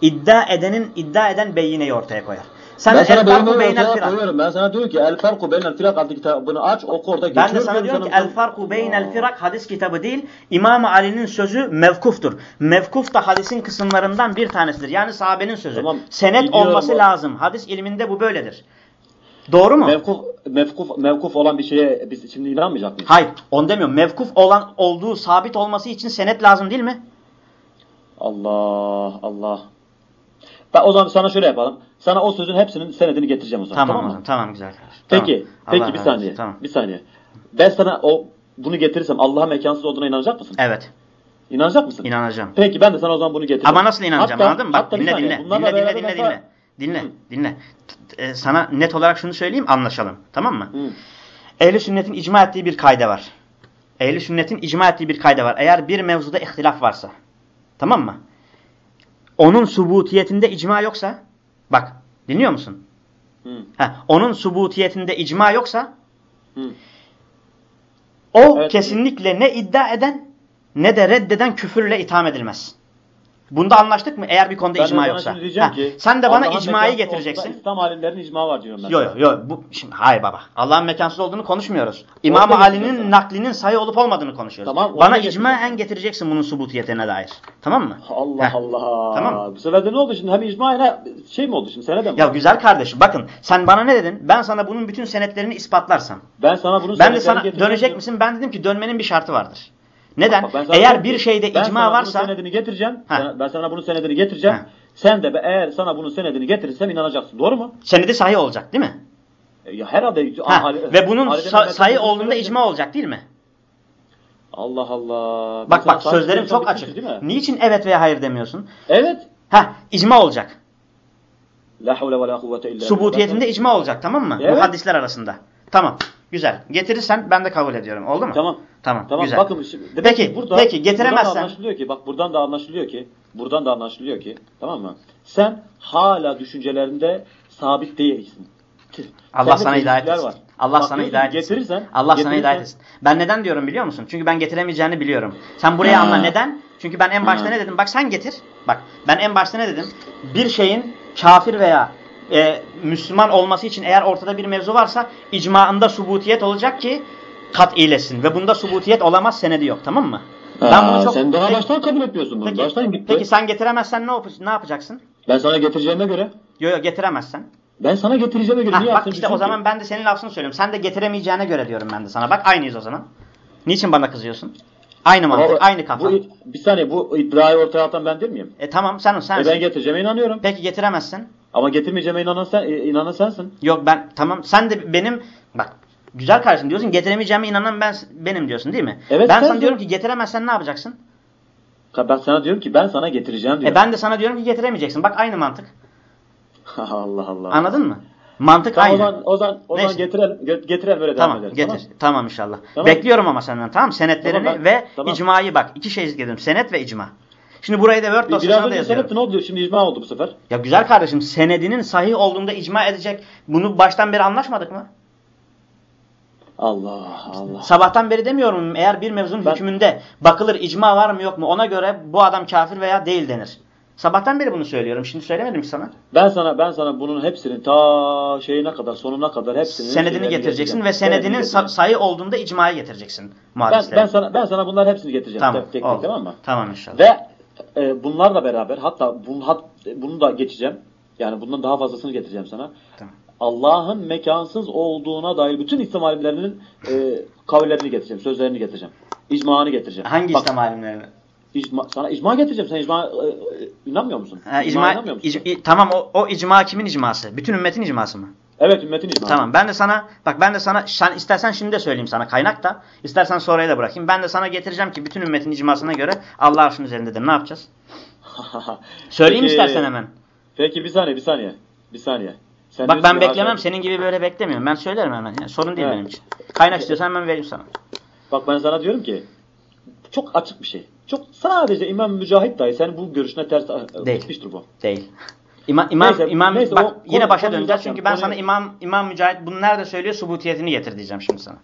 İddia edenin iddia eden beyineyi ortaya koyar. Sen ben de el farku beynel firak. koyuyorum. Ben sana diyorum ki El Farku Beynel Firak adlı kitabını aç, oku orada Ben de geçiyor. sana diyorum ki El Farku Beynel Firak hadis kitabı değil. İmam Ali'nin sözü mevkuftur. Mevkuf da hadisin kısımlarından bir tanesidir. Yani sahabenin sözü. Tamam, Senet olması o. lazım. Hadis ilminde bu böyledir. Doğru mu? Mevkuf, mevkuf, mevkuf olan bir şeye biz şimdi inanmayacak mıyız? Hayır, onu demiyorum. Mevkuf olan olduğu sabit olması için senet lazım değil mi? Allah Allah. Ben o zaman sana şöyle yapalım. Sana o sözün hepsinin senedini getireceğim o zaman. Tamam, Tamam, tamam, mı? tamam güzel. Peki. Tamam. Peki Allah bir saniye. Tamam. Bir saniye. Ben sana o bunu getirirsem Allah'a mekansız olduğuna inanacak mısın? Evet. İnanacak mısın? inanacağım. Peki ben de sana o zaman bunu getireceğim. Ama nasıl inanacağım Hatta- anladın mı? Bak dinle dinle. Dinle dinle dinle dinle. Dinle Hı. dinle. T- e, Sana net olarak şunu söyleyeyim anlaşalım. Tamam mı? Hı. Ehli sünnetin icma ettiği bir kaide var. Ehli sünnetin icma ettiği bir kaide var. Eğer bir mevzuda ihtilaf varsa. Tamam mı? Onun subutiyetinde icma yoksa bak dinliyor musun? Hı. Heh, onun subutiyetinde icma yoksa Hı. o Evet. kesinlikle ne iddia eden ne de reddeden küfürle itham edilmez. Bunda anlaştık mı? Eğer bir konuda Ben icma yoksa. Ha, ki, sen de bana icmayı getireceksin. İslam alimlerinin icma var diyorum ben. Yok yok yok. Bu şimdi hayır baba. Allah'ın mekansız olduğunu konuşmuyoruz. İmam Ali'nin naklinin sayı olup olmadığını konuşuyoruz. Tamam, Bana icmaen getireceksin bunun subutiyetine dair. Tamam mı? Allah Heh. Allah. Tamam. Bu sefer de ne oldu şimdi? Hem icma ile şey mi oldu şimdi? Senede mi? Ya güzel kardeşim bakın sen bana ne dedin? Ben sana bunun bütün senetlerini ispatlarsam. ben sana bunun Ben de sana dönecek misin? Ben dedim ki dönmenin bir şartı vardır. Neden? Eğer bir şeyde ben icma sana varsa bunun senedini getireceğim. Sana- ben sana bunun senedini getireceğim. Ha. Sen de eğer sana bunun senedini getirirsem inanacaksın. Doğru mu? senedi sahih olacak değil mi? E, Ya herhalde. Ha, Ali- ve bunun sa- bunu olduğunda icma olacak değil mi? Allah Allah. Bak bak sözlerim çok açık. Değil mi? Niçin evet veya hayır demiyorsun? Evet. Ha icma olacak. La havle ve la kuvvete illa. Subutiyetinde icma olacak tamam mı? Evet. Muhaddisler arasında. Tamam. Güzel. Getirirsen ben de kabul ediyorum. Oldu mu? Tamam. Tamam. Tamam güzel. bakın şimdi demek Peki, ki burada peki, getiremezsen- buradan da anlaşılıyor ki bak buradan da anlaşılıyor ki buradan da anlaşılıyor ki tamam mı? Sen hala düşüncelerinde sabit değilsin. Allah Sende sana hidayet etsin. var. Allah Bak sana hidayet etsin. Getirirsen, Allah sana getirirsen- hidayet etsin. Ben neden diyorum biliyor musun? Çünkü ben getiremeyeceğini biliyorum. Sen buraya Ha. anla neden? Çünkü ben en başta Ha. ne dedim? Bak sen getir. Bak ben en başta ne dedim? Bir şeyin kafir veya e, Müslüman olması için eğer ortada bir mevzu varsa icmaında subutiyet olacak ki kat iyilesin. Ve bunda subutiyet olamaz senedi yok tamam mı? Aa, sen daha baştan kabul etmiyorsun bunu. Peki, baştan gitti. peki sen getiremezsen ne, ne yapacaksın? Ben sana getireceğime göre Yok yok getiremezsen. ben sana getireceğime göre Ha, bak işte o ki? zaman ben de senin lafını söylüyorum. Sen de getiremeyeceğine göre diyorum ben de sana. Bak aynıyız o zaman. Niçin bana kızıyorsun? Aynı mantık, Ama aynı kafa. Bu, bir saniye bu iddiayı ortaya atan ben değil miyim? E tamam sen o E sensin. ben getireceğime inanıyorum. Peki getiremezsin. Ama getirmeyeceğime inanan, sen, e, inanan sensin. Yok ben tamam sen de benim bak güzel kardeşim diyorsun getiremeyeceğime inanan ben benim diyorsun değil mi? Evet, ben sana diyorum ki getiremezsen ne yapacaksın? Ben sana diyorum ki ben sana getireceğim E diyorum. ben de sana diyorum ki getiremeyeceksin. Bak aynı mantık. Allah Allah. Anladın mı? Mantık Tamam, o aynı. zaman, o zaman, o zaman getirelim, getirelim böyle Tamam devam edelim. getir. Tamam. Tamam, inşallah. Tamam. Bekliyorum ama senden tamam senetlerini Tamam, ben- ve tamam. icmayı bak. İki şey zikredim. Senet ve icma. Şimdi burayı da Word Biraz dosyasına da yazıyorum. senetti ne oldu? Şimdi icma oldu bu sefer. Ya güzel kardeşim senedinin sahih olduğunda icma edecek. Bunu baştan beri anlaşmadık mı? Allah Allah. Sabahtan beri demiyorum eğer bir mevzunun Ben- hükmünde bakılır icma var mı yok mu ona göre bu adam kafir veya değil denir. Sabahtan beri bunu söylüyorum. Şimdi söylemedim ki sana. Ben sana ben sana bunun hepsinin ta şeyine kadar sonuna kadar hepsinin Senedini getireceksin ve senedinin sa- sayı olduğunda icmayı getireceksin. ben, ben sana ben sana bunların hepsini getireceğim tamam, tek tek, oldu. tamam mı? Tamam inşallah. Ve e, bunlarla beraber hatta bunu, hat, bunu da geçeceğim. Yani bundan daha fazlasını getireceğim sana. Tamam. Allah'ın mekansız olduğuna dair bütün İslam alimlerinin e, kavillerini getireceğim, sözlerini getireceğim. İcmanı getireceğim. Hangi Bak, İslam alimlerini? icma, sana icma getireceğim. Sen icma e, inanmıyor musun? Ha, İcmaya icma, inanmıyor musun? ic- tamam o, o icma kimin icması? Bütün ümmetin icması mı? Evet ümmetin icması. Tamam ben de sana bak ben de sana sen istersen şimdi de söyleyeyim sana kaynak da istersen sonraya da bırakayım. Ben de sana getireceğim ki bütün ümmetin icmasına göre Allah arşın üzerindedir. Ne yapacağız? Söyleyeyim Peki- istersen hemen. Peki bir saniye bir saniye. Bir saniye. Sen Bak ben beklemem haşa- senin gibi böyle beklemiyorum. Ben söylerim hemen. Yani sorun değil Evet. benim için. Kaynak istiyorsan hemen vereyim sana. Bak ben sana diyorum ki çok açık bir şey. Çok sadece İmam Mücahit dahi senin bu görüşüne ters Değil. gitmiştir bu. Değil. İmam, imam, Neyse, imam neyse, bak o yine başa döneceğiz çünkü ben Konuyu- sana imam imam mücahit bunu nerede söylüyor subutiyetini getir diyeceğim şimdi sana.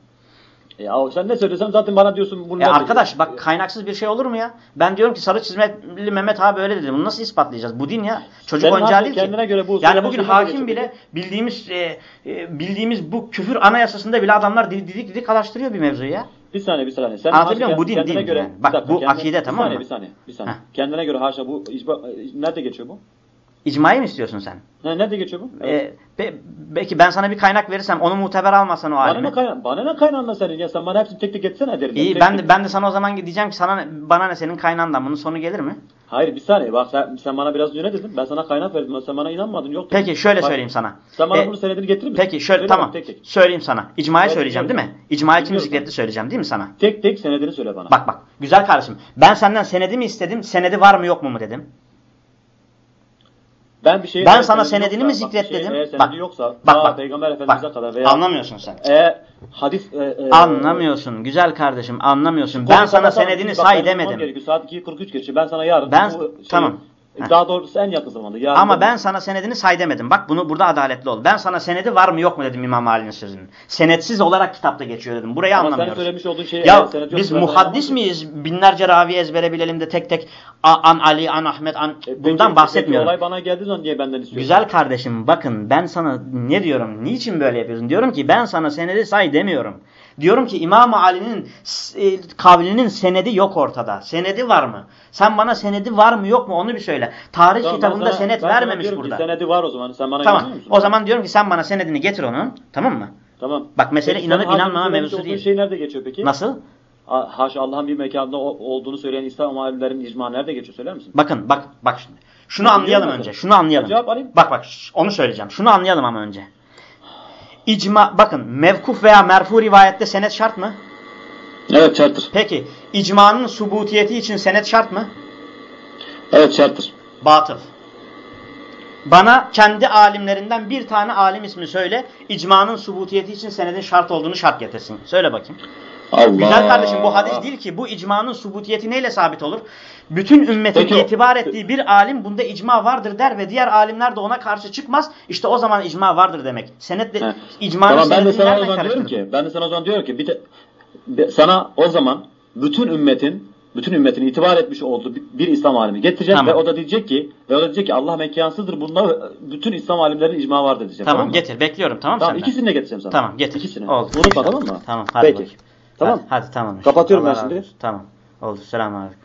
Ya sen ne söylüyorsan zaten bana diyorsun bunu E arkadaş diyorsun? bak kaynaksız bir şey olur mu ya? Ben diyorum ki sarı çizmeli Mehmet abi öyle dedi. Bunu nasıl ispatlayacağız? Bu din ya. Çocuk Senin oyuncağı değil ki. kendine göre bu yani bugün hakim bile bildiğimiz e, e, bildiğimiz bu küfür anayasasında bile adamlar didik didik, araştırıyor bir mevzuyu ya. Bir saniye bir saniye. Sen Anlatabiliyor muyum? Bu din kendine değil göre, yani. Bak, bir dakika, bu akide, bir tamam saniye, mı? Bir saniye bir saniye. Heh. Kendine göre haşa bu icba, nerede geçiyor bu? İcmayı mı istiyorsun sen? Ne, nerede geçiyor bu? E, be- belki ben sana bir kaynak verirsem onu muteber almasan o Bana halini. ne, kayna bana ne kaynağında senin ya sen bana hepsini tek tek etsene derim. İyi Tek ben tek- de ben de sana o zaman diyeceğim ki sana bana ne senin kaynağından bunun sonu gelir mi? Hayır bir saniye bak sen, sen bana biraz önce ne dedin? Ben sana kaynak verdim. Sen bana inanmadın. Yok. dedin. Peki şöyle Hayır. söyleyeyim sana. Sen bana E, bunun senedini getirir misin? Peki şöyle tamam. Tek tek. Söyleyeyim sana. İcmayı Evet, söyleyeceğim değil mi? İcmayı kim zikretti söyleyeceğim değil mi sana? Tek tek senedini söyle bana. Bak bak. Güzel kardeşim. Ben senden senedi mi istedim? Senedi var mı yok mu mu dedim? Ben bir şey Ben sana senedini mi zikret dedim? Eğer Bak, yoksa bak, bak. Peygamber Efendimiz'e Bak, kadar veya anlamıyorsun sen. eğer hadis e, e, Anlamıyorsun güzel kardeşim anlamıyorsun. Ben sana senedini say demedim. gerekiyor. Saat 2.43 geçiyor. Ben sana yarın Ben- bu şeyi- tamam. Heh. Daha doğrusu en yakın zamanda. Yarın Ama ben sana senedini say demedim. Bak bunu burada adaletli ol. Ben sana senedi var mı yok mu dedim İmam Ali'nin sözünün. Senetsiz olarak kitapta geçiyor dedim. Burayı Ama anlamıyoruz. söylemiş olduğun şey Ya yoksa biz muhaddis miyiz? Binlerce ravi ezbere bilelim de tek tek an Ali, an Ahmet, an E, peki- bundan peki bahsetmiyorum. olay bana geldiği zaman niye benden istiyorsun? Güzel kardeşim bakın ben sana ne diyorum? Niçin böyle yapıyorsun? Diyorum ki ben sana senedi say demiyorum. Diyorum ki İmam Ali'nin e, kavlinin senedi yok ortada. Senedi var mı? Sen bana senedi var mı yok mu onu bir söyle. Tarih Tamam, kitabında sana- senet vermemiş ki burada. Senedi var o zaman. Sen bana Tamam. O zaman diyorum ki sen bana senedini getir onun. Tamam mı? Tamam. Bak mesele Peki, inanıp inanmama mevzusu değil. şey nerede geçiyor peki? Nasıl? Haşa Allah'ın bir mekanda olduğunu söyleyen İslam alimlerinin icma nerede geçiyor söyler misin? Bakın bak bak şimdi. Şunu anlayalım önce. Şunu anlayalım. Cevap alayım. Bak bak onu söyleyeceğim. Şunu anlayalım ama önce. İcma bakın mevkuf veya merfu rivayette senet şart mı? Evet şarttır. Peki icmanın subutiyeti için senet şart mı? Evet şarttır. Batıl. Bana kendi alimlerinden bir tane alim ismi söyle. İcmanın subutiyeti için senedin şart olduğunu şart getirsin. Söyle bakayım. Allah. Güzel kardeşim bu hadis değil ki. Bu icmanın subutiyeti neyle sabit olur? Bütün ümmetin Peki itibar ettiği bir alim bunda icma vardır der ve diğer alimler de ona karşı çıkmaz. İşte o zaman icma vardır demek. Senetle Heh. icmanın Tamam ben de sana o zaman diyorum ki, ben de sana o zaman diyorum ki bir de, de- sana o zaman bütün ümmetin bütün ümmetin itibar etmiş olduğu bir, bir İslam alimi getireceğim Tamam. ve o da diyecek ki ve o da diyecek ki Allah mekansızdır. Bunda bütün İslam alimlerin icma var diyecek. Tamam, mı? getir bekliyorum tamam, Tamam senden. ikisini de getireceğim sana. Tamam getir. İkisini. Oldu. Unutma tamam mı? Tamam hadi Peki. bakayım. Tamam. Hadi, hadi tamam. Kapatıyorum Allah ben şimdi. Tamam. Oldu. Selamun aleyküm.